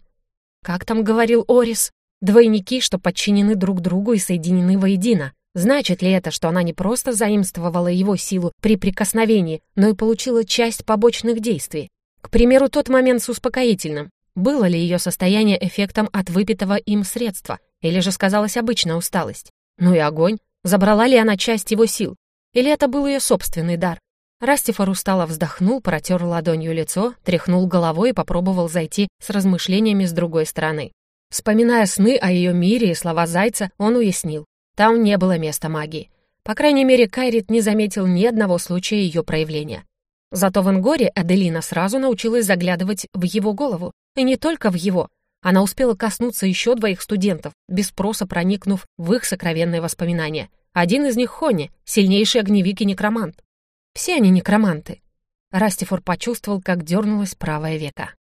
Как там говорил Орис? Двойники, что подчинены друг другу и соединены воедино. Значит ли это, что она не просто заимствовала его силу при прикосновении, но и получила часть побочных действий? К примеру, тот момент с успокоительным. Было ли ее состояние эффектом от выпитого им средства, или же сказалась обычная усталость? Ну и огонь. Забрала ли она часть его сил? Или это был ее собственный дар? Растифор устало вздохнул, протер ладонью лицо, тряхнул головой и попробовал зайти с размышлениями с другой стороны. Вспоминая сны о ее мире и слова Зайца, он уяснил. Там не было места магии. По крайней мере, Кайрит не заметил ни одного случая ее проявления. Зато в Ингоре Аделина сразу научилась заглядывать в его голову. И не только в его. Она успела коснуться еще двоих студентов, без спроса проникнув в их сокровенные воспоминания. Один из них — Хони, сильнейший огневик и некромант. Все они некроманты. Растифор почувствовал, как дернулось правое веко.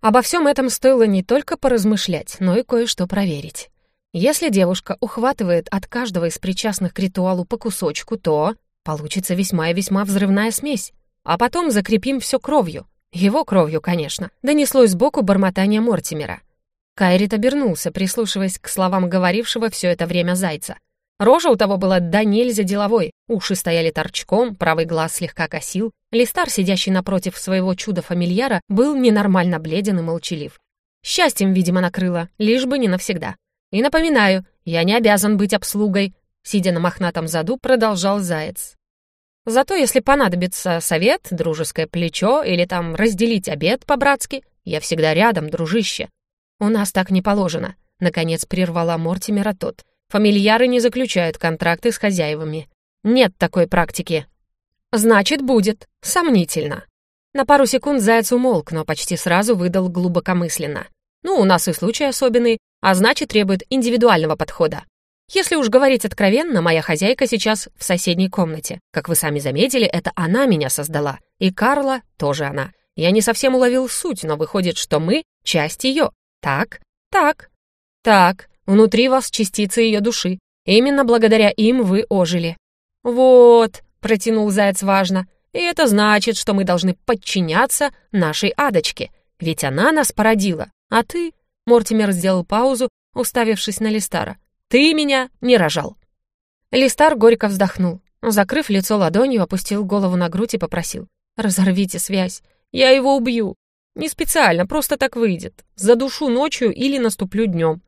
Обо всем этом стоило не только поразмышлять, но и кое-что проверить. Если девушка ухватывает от каждого из причастных к ритуалу по кусочку, то Получится весьма и весьма взрывная смесь. А потом закрепим все кровью. Его кровью, конечно. Донеслось сбоку бормотание Мортимера. Кайрит обернулся, прислушиваясь к словам говорившего все это время зайца. Рожа у того была да нельзя деловой, уши стояли торчком, правый глаз слегка косил. Листар, сидящий напротив своего чуда-фамильяра, был ненормально бледен и молчалив. Счастьем, видимо, накрыло, лишь бы не навсегда. И напоминаю, я не обязан быть обслугой, сидя на мохнатом заду, продолжал заяц. Зато если понадобится совет, дружеское плечо или там разделить обед по-братски, я всегда рядом, дружище. У нас так не положено. Наконец прервала Мортимера тот. Фамильяры не заключают контракты с хозяевами. Нет такой практики. Значит, будет. Сомнительно. На пару секунд заяц умолк, но почти сразу выдал глубокомысленно. Ну, у нас и случай особенный, а значит, требует индивидуального подхода. Если уж говорить откровенно, моя хозяйка сейчас в соседней комнате. Как вы сами заметили, это она меня создала. И Карла тоже она. Я не совсем уловил суть, но выходит, что мы — часть ее. Так, так, так. Внутри вас частицы ее души. Именно благодаря им вы ожили. Вот, протянул Заяц важно. И это значит, что мы должны подчиняться нашей адочке. Ведь она нас породила. А ты... Мортимер сделал паузу, уставившись на Листара. Ты меня не рожал». Листар горько вздохнул. Закрыв лицо ладонью, опустил голову на грудь и попросил. «Разорвите связь. Я его убью. Не специально, просто так выйдет. Задушу ночью или наступлю днем».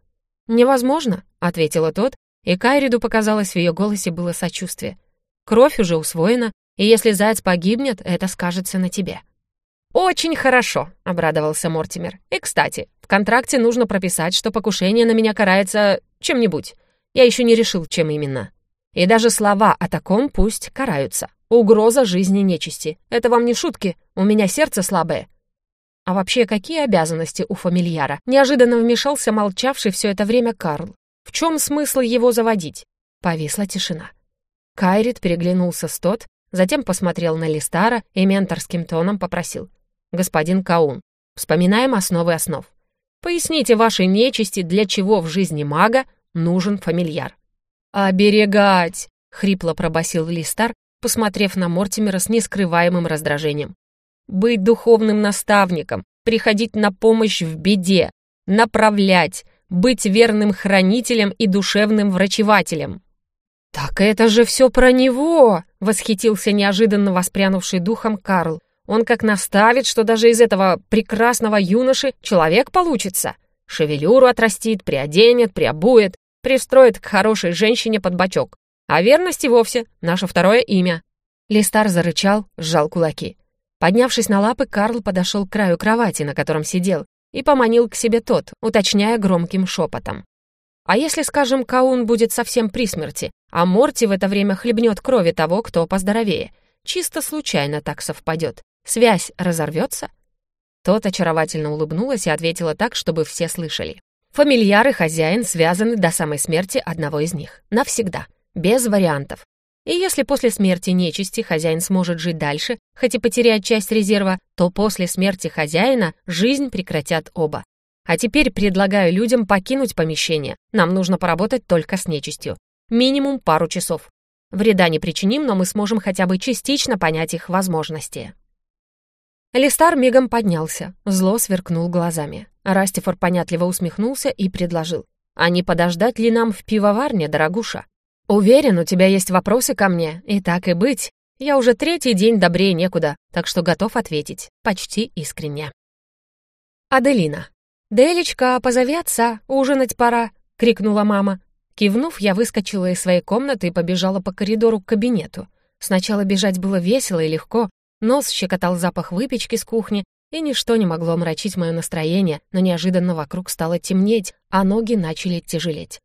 «Невозможно», — ответила тот, и Кайриду показалось, в ее голосе было сочувствие. «Кровь уже усвоена, и если заяц погибнет, это скажется на тебе». «Очень хорошо», — обрадовался Мортимер. «И, кстати, в контракте нужно прописать, что покушение на меня карается чем-нибудь. Я еще не решил, чем именно. И даже слова о таком пусть караются. Угроза жизни нечисти. Это вам не шутки, у меня сердце слабое». А вообще, какие обязанности у фамильяра? Неожиданно вмешался молчавший все это время Карл. В чем смысл его заводить? Повисла тишина. Кайрит переглянулся с тот, затем посмотрел на Листара и менторским тоном попросил. «Господин Каун, вспоминаем основы основ. Поясните вашей нечисти, для чего в жизни мага нужен фамильяр». «Оберегать!» — хрипло пробасил Листар, посмотрев на Мортимера с нескрываемым раздражением. «Быть духовным наставником, приходить на помощь в беде, направлять, быть верным хранителем и душевным врачевателем». «Так это же все про него!» — восхитился неожиданно воспрянувший духом Карл. «Он как наставит, что даже из этого прекрасного юноши человек получится. Шевелюру отрастит, приоденет, приобует, пристроит к хорошей женщине под бочок. А верность и вовсе — наше второе имя». Листар зарычал, сжал кулаки. Поднявшись на лапы, Карл подошел к краю кровати, на котором сидел, и поманил к себе тот, уточняя громким шепотом. «А если, скажем, Каун будет совсем при смерти, а Морти в это время хлебнет крови того, кто поздоровее? Чисто случайно так совпадет. Связь разорвется?» Тот очаровательно улыбнулась и ответила так, чтобы все слышали. «Фамильяр и хозяин связаны до самой смерти одного из них. Навсегда. Без вариантов. И если после смерти нечисти хозяин сможет жить дальше, хоть и потерять часть резерва, то после смерти хозяина жизнь прекратят оба. А теперь предлагаю людям покинуть помещение. Нам нужно поработать только с нечистью. Минимум пару часов. Вреда не причиним, но мы сможем хотя бы частично понять их возможности. Листар мигом поднялся, зло сверкнул глазами. Растифор понятливо усмехнулся и предложил. «А не подождать ли нам в пивоварне, дорогуша? Уверен, у тебя есть вопросы ко мне, и так и быть. Я уже третий день добрее некуда, так что готов ответить. Почти искренне. Аделина. «Делечка, позови отца, ужинать пора!» — крикнула мама. Кивнув, я выскочила из своей комнаты и побежала по коридору к кабинету. Сначала бежать было весело и легко, нос щекотал запах выпечки с кухни, и ничто не могло омрачить мое настроение, но неожиданно вокруг стало темнеть, а ноги начали тяжелеть.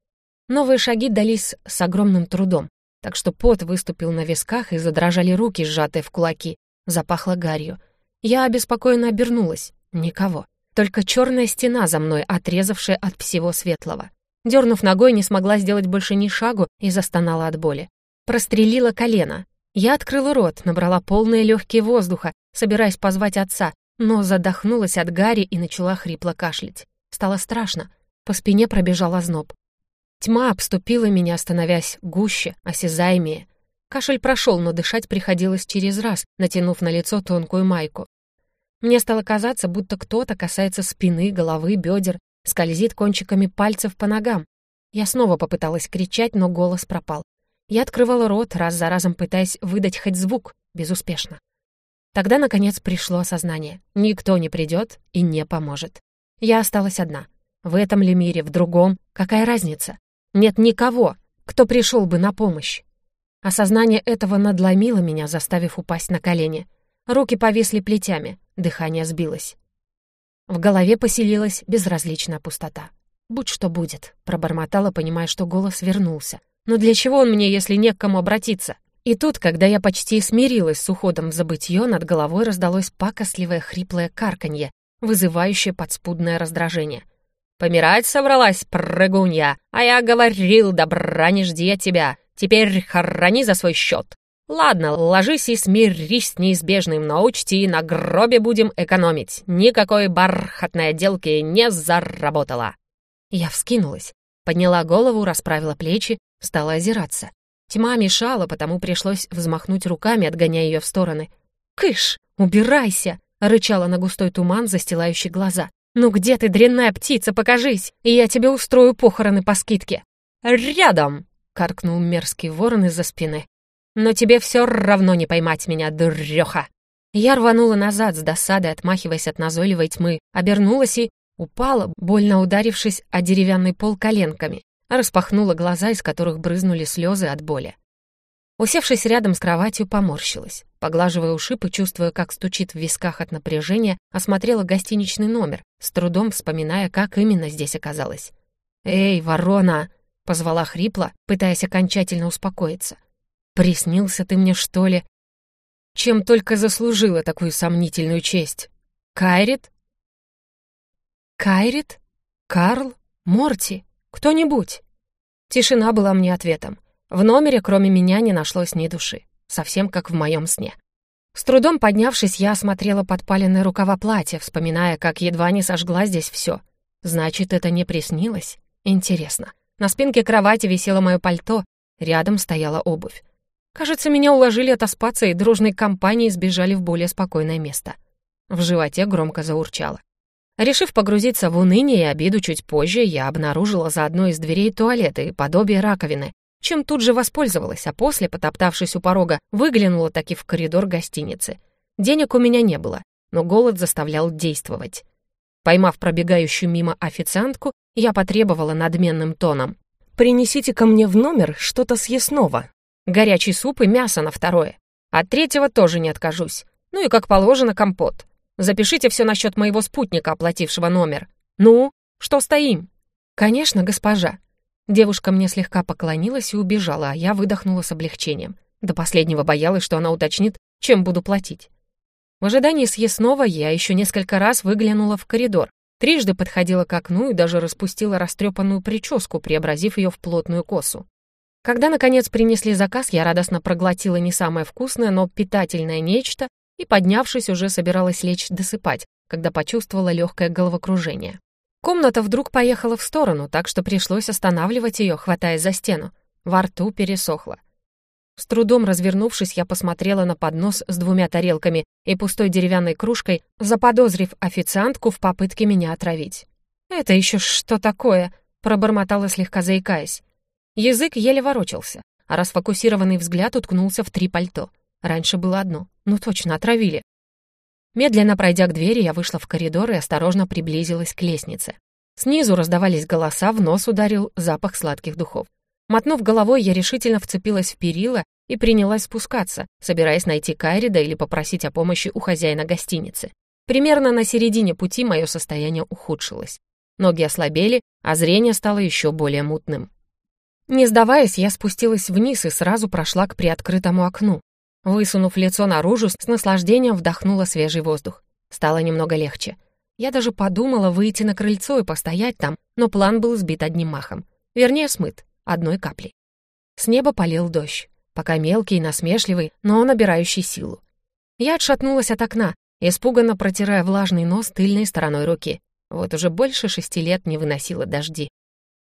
Новые шаги дались с огромным трудом, так что пот выступил на висках и задрожали руки, сжатые в кулаки. Запахло гарью. Я обеспокоенно обернулась. Никого. Только черная стена за мной, отрезавшая от всего светлого. Дернув ногой, не смогла сделать больше ни шагу и застонала от боли. Прострелила колено. Я открыла рот, набрала полные легкие воздуха, собираясь позвать отца, но задохнулась от гари и начала хрипло кашлять. Стало страшно. По спине пробежал озноб. Тьма обступила меня, становясь гуще, осязаемее. Кашель прошел, но дышать приходилось через раз, натянув на лицо тонкую майку. Мне стало казаться, будто кто-то касается спины, головы, бедер, скользит кончиками пальцев по ногам. Я снова попыталась кричать, но голос пропал. Я открывала рот, раз за разом пытаясь выдать хоть звук, безуспешно. Тогда, наконец, пришло осознание. Никто не придет и не поможет. Я осталась одна. В этом ли мире, в другом, какая разница? Нет никого, кто пришел бы на помощь. Осознание этого надломило меня, заставив упасть на колени. Руки повисли плетями, дыхание сбилось. В голове поселилась безразличная пустота. «Будь что будет», — пробормотала, понимая, что голос вернулся. «Но для чего он мне, если не к кому обратиться?» И тут, когда я почти смирилась с уходом в забытье, над головой раздалось пакостливое хриплое карканье, вызывающее подспудное раздражение — Помирать собралась, прыгунья, а я говорил, добра не жди от тебя. Теперь храни за свой счет. Ладно, ложись и смирись с неизбежным, но учти, на гробе будем экономить. Никакой бархатной отделки не заработала. Я вскинулась, подняла голову, расправила плечи, стала озираться. Тьма мешала, потому пришлось взмахнуть руками, отгоняя ее в стороны. «Кыш! Убирайся!» — рычала на густой туман, застилающий глаза. «Ну где ты, дрянная птица, покажись, и я тебе устрою похороны по скидке». «Рядом!» — каркнул мерзкий ворон из-за спины. «Но тебе все равно не поймать меня, дуреха!» Я рванула назад с досадой, отмахиваясь от назойливой тьмы, обернулась и упала, больно ударившись о деревянный пол коленками, распахнула глаза, из которых брызнули слезы от боли. Усевшись рядом с кроватью, поморщилась. Поглаживая ушиб и чувствуя, как стучит в висках от напряжения, осмотрела гостиничный номер, с трудом вспоминая, как именно здесь оказалось. «Эй, ворона!» — позвала хрипло, пытаясь окончательно успокоиться. «Приснился ты мне, что ли? Чем только заслужила такую сомнительную честь? Кайрит? Кайрит? Карл? Морти? Кто-нибудь?» Тишина была мне ответом. В номере, кроме меня, не нашлось ни души. Совсем как в моем сне. С трудом поднявшись, я осмотрела подпаленные рукава платья, вспоминая, как едва не сожгла здесь все. Значит, это не приснилось? Интересно. На спинке кровати висело мое пальто, рядом стояла обувь. Кажется, меня уложили отоспаться и дружной компанией сбежали в более спокойное место. В животе громко заурчало. Решив погрузиться в уныние и обиду чуть позже, я обнаружила за одной из дверей туалета и подобие раковины, чем тут же воспользовалась, а после, потоптавшись у порога, выглянула таки в коридор гостиницы. Денег у меня не было, но голод заставлял действовать. Поймав пробегающую мимо официантку, я потребовала надменным тоном. «Принесите ко мне в номер что-то съестного. Горячий суп и мясо на второе. От третьего тоже не откажусь. Ну и, как положено, компот. Запишите все насчет моего спутника, оплатившего номер. Ну, что стоим?» «Конечно, госпожа». Девушка мне слегка поклонилась и убежала, а я выдохнула с облегчением. До последнего боялась, что она уточнит, чем буду платить. В ожидании съестного я еще несколько раз выглянула в коридор, трижды подходила к окну и даже распустила растрепанную прическу, преобразив ее в плотную косу. Когда, наконец, принесли заказ, я радостно проглотила не самое вкусное, но питательное нечто и, поднявшись, уже собиралась лечь досыпать, когда почувствовала легкое головокружение. Комната вдруг поехала в сторону, так что пришлось останавливать ее, хватаясь за стену. Во рту пересохло. С трудом развернувшись, я посмотрела на поднос с двумя тарелками и пустой деревянной кружкой, заподозрив официантку в попытке меня отравить. «Это еще что такое?» — пробормотала слегка заикаясь. Язык еле ворочался, а расфокусированный взгляд уткнулся в три пальто. Раньше было одно. Ну точно, отравили. Медленно пройдя к двери, я вышла в коридор и осторожно приблизилась к лестнице. Снизу раздавались голоса, в нос ударил запах сладких духов. Мотнув головой, я решительно вцепилась в перила и принялась спускаться, собираясь найти Кайрида или попросить о помощи у хозяина гостиницы. Примерно на середине пути мое состояние ухудшилось. Ноги ослабели, а зрение стало еще более мутным. Не сдаваясь, я спустилась вниз и сразу прошла к приоткрытому окну. Высунув лицо наружу, с наслаждением вдохнула свежий воздух. Стало немного легче. Я даже подумала выйти на крыльцо и постоять там, но план был сбит одним махом. Вернее, смыт, одной каплей. С неба полил дождь, пока мелкий и насмешливый, но набирающий силу. Я отшатнулась от окна, испуганно протирая влажный нос тыльной стороной руки. Вот уже больше шести лет не выносила дожди.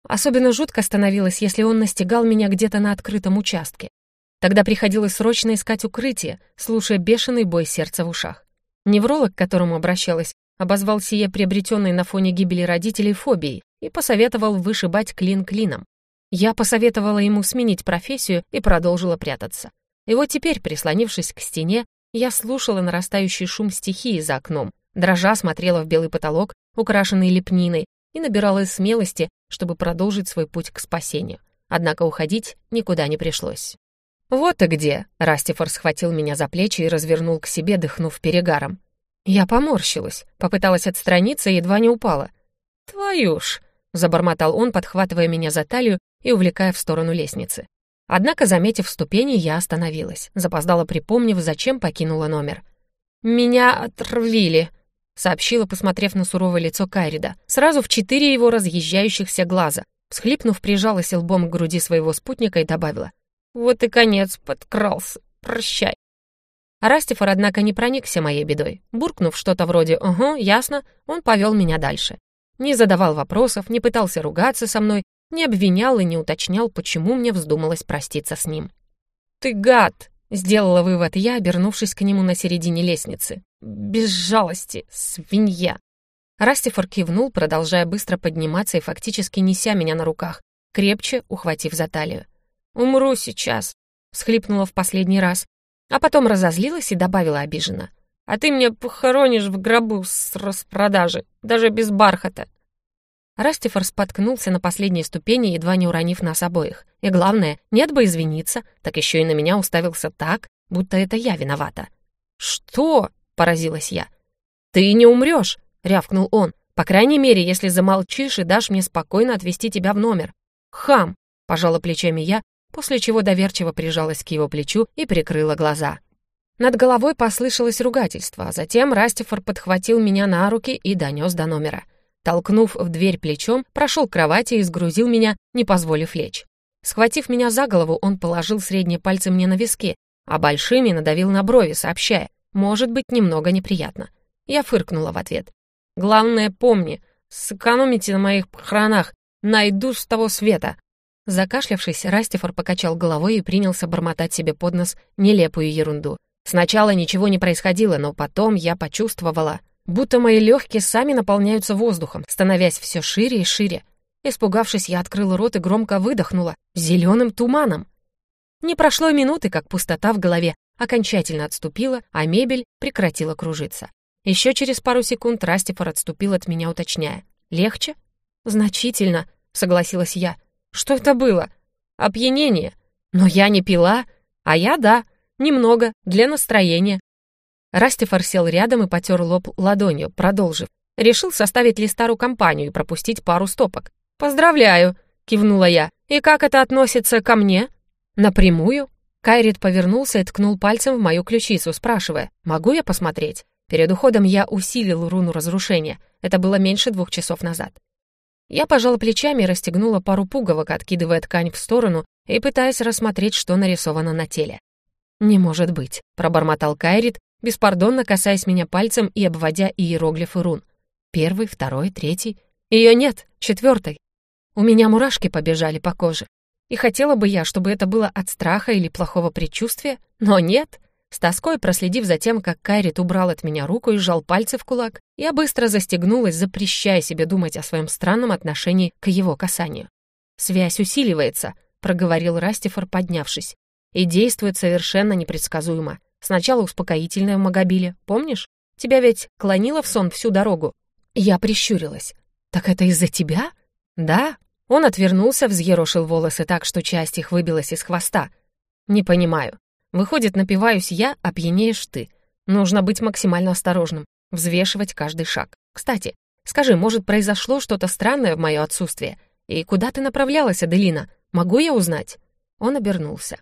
Особенно жутко становилось, если он настигал меня где-то на открытом участке. Тогда приходилось срочно искать укрытие, слушая бешеный бой сердца в ушах. Невролог, к которому обращалась, обозвал сие приобретенной на фоне гибели родителей фобией и посоветовал вышибать клин клином. Я посоветовала ему сменить профессию и продолжила прятаться. И вот теперь, прислонившись к стене, я слушала нарастающий шум стихии за окном, дрожа смотрела в белый потолок, украшенный лепниной, и набиралась смелости, чтобы продолжить свой путь к спасению. Однако уходить никуда не пришлось. «Вот и где!» — Растифор схватил меня за плечи и развернул к себе, дыхнув перегаром. Я поморщилась, попыталась отстраниться и едва не упала. «Твою ж!» — забормотал он, подхватывая меня за талию и увлекая в сторону лестницы. Однако, заметив ступени, я остановилась, запоздала, припомнив, зачем покинула номер. «Меня отравили», — сообщила, посмотрев на суровое лицо Кайрида, сразу в четыре его разъезжающихся глаза. Всхлипнув, прижалась лбом к груди своего спутника и добавила. Вот и конец подкрался. Прощай. Растифор, однако, не проникся моей бедой. Буркнув что-то вроде «Угу, ясно», он повел меня дальше. Не задавал вопросов, не пытался ругаться со мной, не обвинял и не уточнял, почему мне вздумалось проститься с ним. «Ты гад!» — сделала вывод я, обернувшись к нему на середине лестницы. «Без жалости, свинья!» Растифор кивнул, продолжая быстро подниматься и фактически неся меня на руках, крепче ухватив за талию. «Умру сейчас», — схлипнула в последний раз, а потом разозлилась и добавила обиженно. «А ты меня похоронишь в гробу с распродажи, даже без бархата». Растифор споткнулся на последней ступени, едва не уронив нас обоих. И главное, нет бы извиниться, так еще и на меня уставился так, будто это я виновата. «Что?» — поразилась я. «Ты не умрешь», — рявкнул он. «По крайней мере, если замолчишь и дашь мне спокойно отвезти тебя в номер». «Хам!» — пожала плечами я, после чего доверчиво прижалась к его плечу и прикрыла глаза. Над головой послышалось ругательство, а затем Растифор подхватил меня на руки и донес до номера. толкнув в дверь плечом, прошел к кровати и сгрузил меня, не позволив лечь. Схватив меня за голову, он положил средние пальцы мне на виски, а большими надавил на брови, сообщая, может быть, немного неприятно. Я фыркнула в ответ. «Главное, помни, сэкономите на моих похоронах, найду с того света». Закашлявшись, Растифор покачал головой и принялся бормотать себе под нос нелепую ерунду. Сначала ничего не происходило, но потом я почувствовала, будто мои легкие сами наполняются воздухом, становясь все шире и шире. Испугавшись, я открыла рот и громко выдохнула зеленым туманом. Не прошло минуты, как пустота в голове окончательно отступила, а мебель прекратила кружиться. Еще через пару секунд Растифор отступил от меня, уточняя. «Легче?» «Значительно», — согласилась я. «Что это было?» «Опьянение. Но я не пила, а я да, немного, для настроения». Растифор сел рядом и потер лоб ладонью, продолжив. Решил составить Листару компанию и пропустить пару стопок. «Поздравляю», — кивнула я. «И как это относится ко мне?» «Напрямую?» Кайрит повернулся и ткнул пальцем в мою ключицу, спрашивая, «Могу я посмотреть?» Перед уходом я усилил руну разрушения. Это было меньше двух часов назад. Я пожала плечами и расстегнула пару пуговок, откидывая ткань в сторону и пытаясь рассмотреть, что нарисовано на теле. «Не может быть», — пробормотал Кайрит, беспардонно касаясь меня пальцем и обводя иероглифы рун. «Первый, второй, третий. Ее нет, четвертый. У меня мурашки побежали по коже. И хотела бы я, чтобы это было от страха или плохого предчувствия, но нет. С тоской проследив за тем, как Кайрит убрал от меня руку и сжал пальцы в кулак, я быстро застегнулась, запрещая себе думать о своем странном отношении к его касанию. «Связь усиливается», — проговорил Растифор, поднявшись, «и действует совершенно непредсказуемо. Сначала успокоительное в Магобиле, помнишь? Тебя ведь клонило в сон всю дорогу». Я прищурилась. «Так это из-за тебя?» «Да». Он отвернулся, взъерошил волосы так, что часть их выбилась из хвоста. «Не понимаю. Выходит, напиваюсь я, а пьянеешь ты. Нужно быть максимально осторожным, взвешивать каждый шаг. Кстати, скажи, может, произошло что-то странное в мое отсутствие? И куда ты направлялась, Аделина? Могу я узнать?» Он обернулся.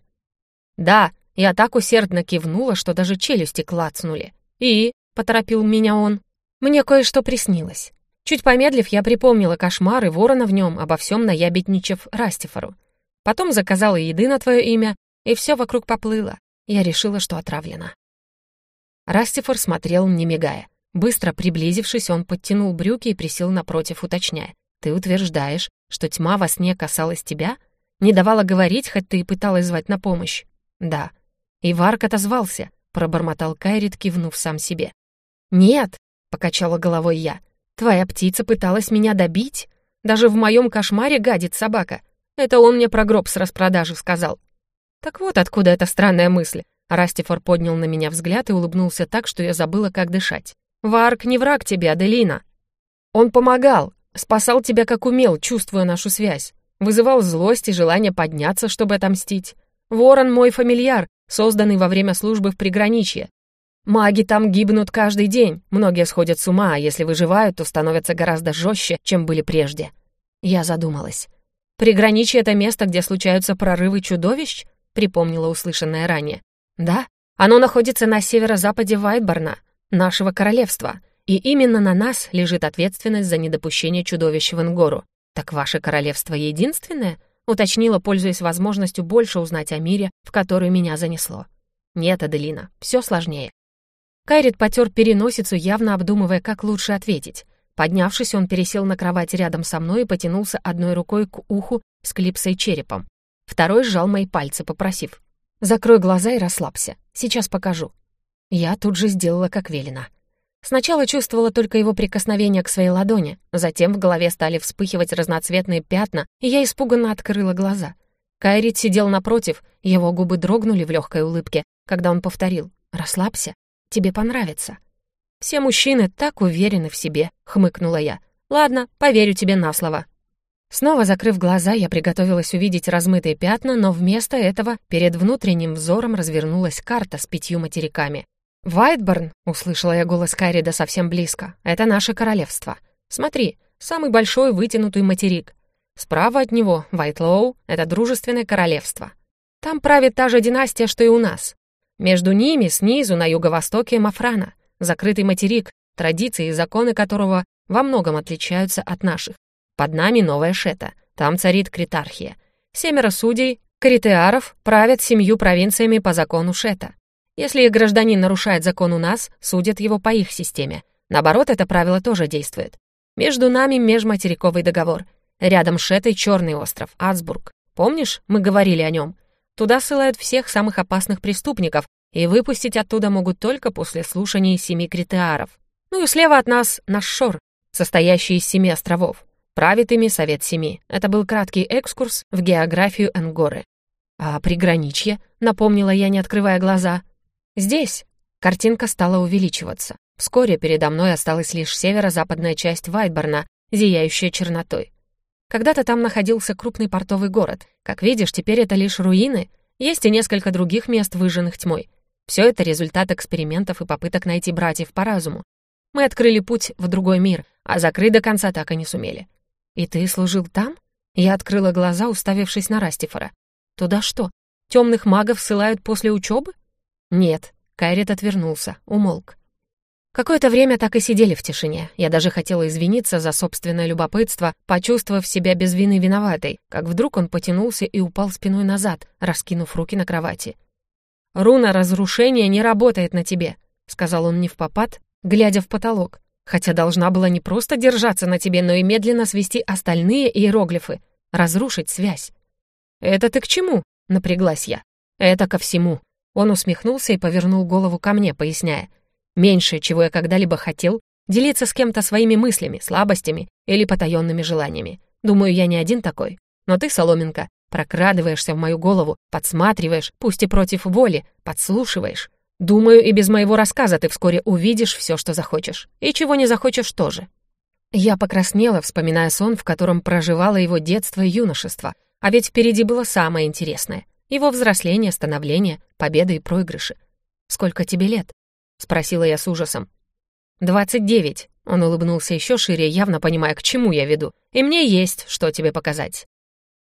«Да», я так усердно кивнула, что даже челюсти клацнули. «И?» — поторопил меня он. «Мне кое-что приснилось». Чуть помедлив, я припомнила кошмар и ворона в нем, обо всем наябедничав Растифору. Потом заказала еды на твое имя и все вокруг поплыло. Я решила, что отравлена. Растифор смотрел, не мигая. Быстро приблизившись, он подтянул брюки и присел напротив, уточняя. «Ты утверждаешь, что тьма во сне касалась тебя? Не давала говорить, хоть ты и пыталась звать на помощь?» «Да». И Варк отозвался, пробормотал Кайрит, кивнув сам себе. «Нет», — покачала головой я, — «твоя птица пыталась меня добить? Даже в моем кошмаре гадит собака. Это он мне про гроб с распродажи сказал. Так вот откуда эта странная мысль. Растифор поднял на меня взгляд и улыбнулся так, что я забыла, как дышать. «Варк не враг тебе, Аделина. Он помогал, спасал тебя как умел, чувствуя нашу связь. Вызывал злость и желание подняться, чтобы отомстить. Ворон мой фамильяр, созданный во время службы в приграничье. Маги там гибнут каждый день, многие сходят с ума, а если выживают, то становятся гораздо жестче, чем были прежде. Я задумалась. Приграничье — это место, где случаются прорывы чудовищ? Припомнила услышанное ранее. «Да, оно находится на северо-западе Вайборна, нашего королевства, и именно на нас лежит ответственность за недопущение чудовищ в Ингору. Так ваше королевство единственное?» уточнила, пользуясь возможностью больше узнать о мире, в который меня занесло. «Нет, Аделина, все сложнее». Кайрит потер переносицу, явно обдумывая, как лучше ответить. Поднявшись, он пересел на кровать рядом со мной и потянулся одной рукой к уху с клипсой черепом. Второй сжал мои пальцы, попросив. «Закрой глаза и расслабься. Сейчас покажу». Я тут же сделала, как велено. Сначала чувствовала только его прикосновение к своей ладони, затем в голове стали вспыхивать разноцветные пятна, и я испуганно открыла глаза. Кайрит сидел напротив, его губы дрогнули в легкой улыбке, когда он повторил «Расслабься, тебе понравится». «Все мужчины так уверены в себе», — хмыкнула я. «Ладно, поверю тебе на слово». Снова закрыв глаза, я приготовилась увидеть размытые пятна, но вместо этого перед внутренним взором развернулась карта с пятью материками. «Вайтборн!» — услышала я голос Кайрида совсем близко. «Это наше королевство. Смотри, самый большой вытянутый материк. Справа от него Вайтлоу — это дружественное королевство. Там правит та же династия, что и у нас. Между ними, снизу, на юго-востоке, Мафрана, закрытый материк, традиции и законы которого во многом отличаются от наших. Под нами новая Шета, там царит критархия. Семеро судей, критеаров, правят семью провинциями по закону Шета. Если гражданин нарушает закон у нас, судят его по их системе. Наоборот, это правило тоже действует. Между нами межматериковый договор. Рядом с Шетой черный остров, Ацбург. Помнишь, мы говорили о нем? Туда ссылают всех самых опасных преступников, и выпустить оттуда могут только после слушаний семи критеаров. Ну и слева от нас наш Шор, состоящий из семи островов. Правит ими Совет Семи. Это был краткий экскурс в географию Энгоры. А приграничье, напомнила я, не открывая глаза. Здесь. Картинка стала увеличиваться. Вскоре передо мной осталась лишь северо-западная часть Вайтборна, зияющая чернотой. Когда-то там находился крупный портовый город. Как видишь, теперь это лишь руины. Есть и несколько других мест, выжженных тьмой. Все это результат экспериментов и попыток найти братьев по разуму. Мы открыли путь в другой мир, а закрыть до конца так и не сумели. «И ты служил там?» Я открыла глаза, уставившись на Растифора. «Туда что, темных магов ссылают после учебы?» «Нет», — Кайрит отвернулся, умолк. Какое-то время так и сидели в тишине. Я даже хотела извиниться за собственное любопытство, почувствовав себя без вины виноватой, как вдруг он потянулся и упал спиной назад, раскинув руки на кровати. «Руна разрушения не работает на тебе», — сказал он не в попад, глядя в потолок, хотя должна была не просто держаться на тебе, но и медленно свести остальные иероглифы, разрушить связь. «Это ты к чему?» — напряглась я. «Это ко всему». Он усмехнулся и повернул голову ко мне, поясняя. «Меньшее, чего я когда-либо хотел, делиться с кем-то своими мыслями, слабостями или потаенными желаниями. Думаю, я не один такой. Но ты, Соломенко, прокрадываешься в мою голову, подсматриваешь, пусть и против воли, подслушиваешь. Думаю, и без моего рассказа ты вскоре увидишь все, что захочешь. И чего не захочешь тоже. Я покраснела, вспоминая сон, в котором проживало его детство и юношество. А ведь впереди было самое интересное. Его взросление, становление, победы и проигрыши. «Сколько тебе лет?» — спросила я с ужасом. «Двадцать девять». Он улыбнулся еще шире, явно понимая, к чему я веду. «И мне есть, что тебе показать.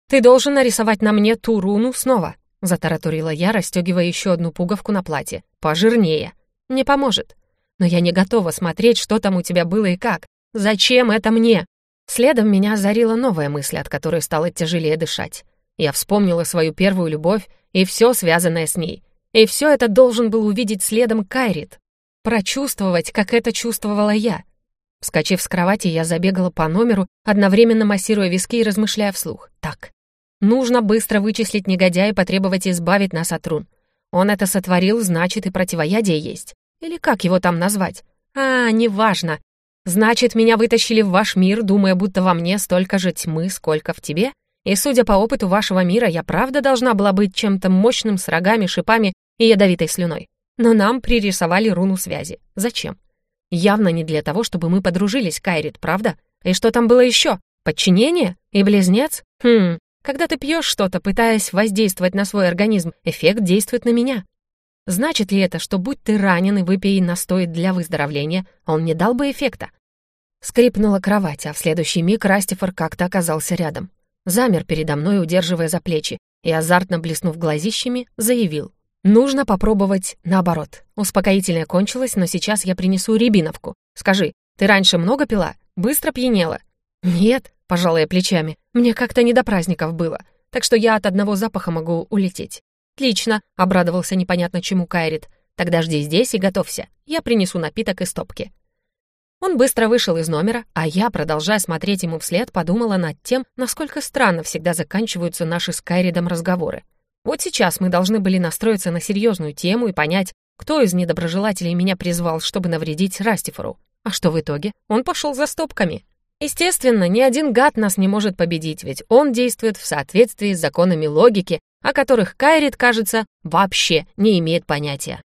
Ты должен нарисовать на мне ту руну снова. — затараторила я, расстегивая еще одну пуговку на платье. «Пожирнее. Не поможет. Но я не готова смотреть, что там у тебя было и как. Зачем это мне?» Следом меня озарила новая мысль, от которой стало тяжелее дышать. Я вспомнила свою первую любовь и все связанное с ней. И все это должен был увидеть следом Кайрит. Прочувствовать, как это чувствовала я. Вскочив с кровати, я забегала по номеру, одновременно массируя виски и размышляя вслух. Так, Нужно быстро вычислить негодяя и потребовать избавить нас от рун. Он это сотворил, значит, и противоядие есть. Или как его там назвать? А, неважно. Значит, меня вытащили в ваш мир, думая, будто во мне столько же тьмы, сколько в тебе? И, судя по опыту вашего мира, я правда должна была быть чем-то мощным с рогами, шипами и ядовитой слюной. Но нам пририсовали руну связи. Зачем? Явно не для того, чтобы мы подружились, Кайрит, правда? И что там было еще? Подчинение? И близнец? Хм, когда ты пьешь что-то, пытаясь воздействовать на свой организм, эффект действует на меня. Значит ли это, что будь ты ранен и выпей настой для выздоровления, он не дал бы эффекта? Скрипнула кровать, а в следующий миг Растифор как-то оказался рядом. Замер передо мной, удерживая за плечи, и, азартно блеснув глазищами, заявил. «Нужно попробовать наоборот. Успокоительное кончилось, но сейчас я принесу рябиновку. Скажи, ты раньше много пила? Быстро пьянела?» «Нет», — пожала я плечами, — «мне как-то не до праздников было, так что я от одного запаха могу улететь». «Отлично», — обрадовался непонятно чему Кайрит. «Тогда жди здесь и готовься. Я принесу напиток из топки». Он быстро вышел из номера, а я, продолжая смотреть ему вслед, подумала над тем, насколько странно всегда заканчиваются наши с Кайридом разговоры. Вот сейчас мы должны были настроиться на серьезную тему и понять, кто из недоброжелателей меня призвал, чтобы навредить Растифору. А что в итоге? Он пошел за стопками. Естественно, ни один гад нас не может победить, ведь он действует в соответствии с законами логики, о которых Кайрит, кажется, вообще не имеет понятия.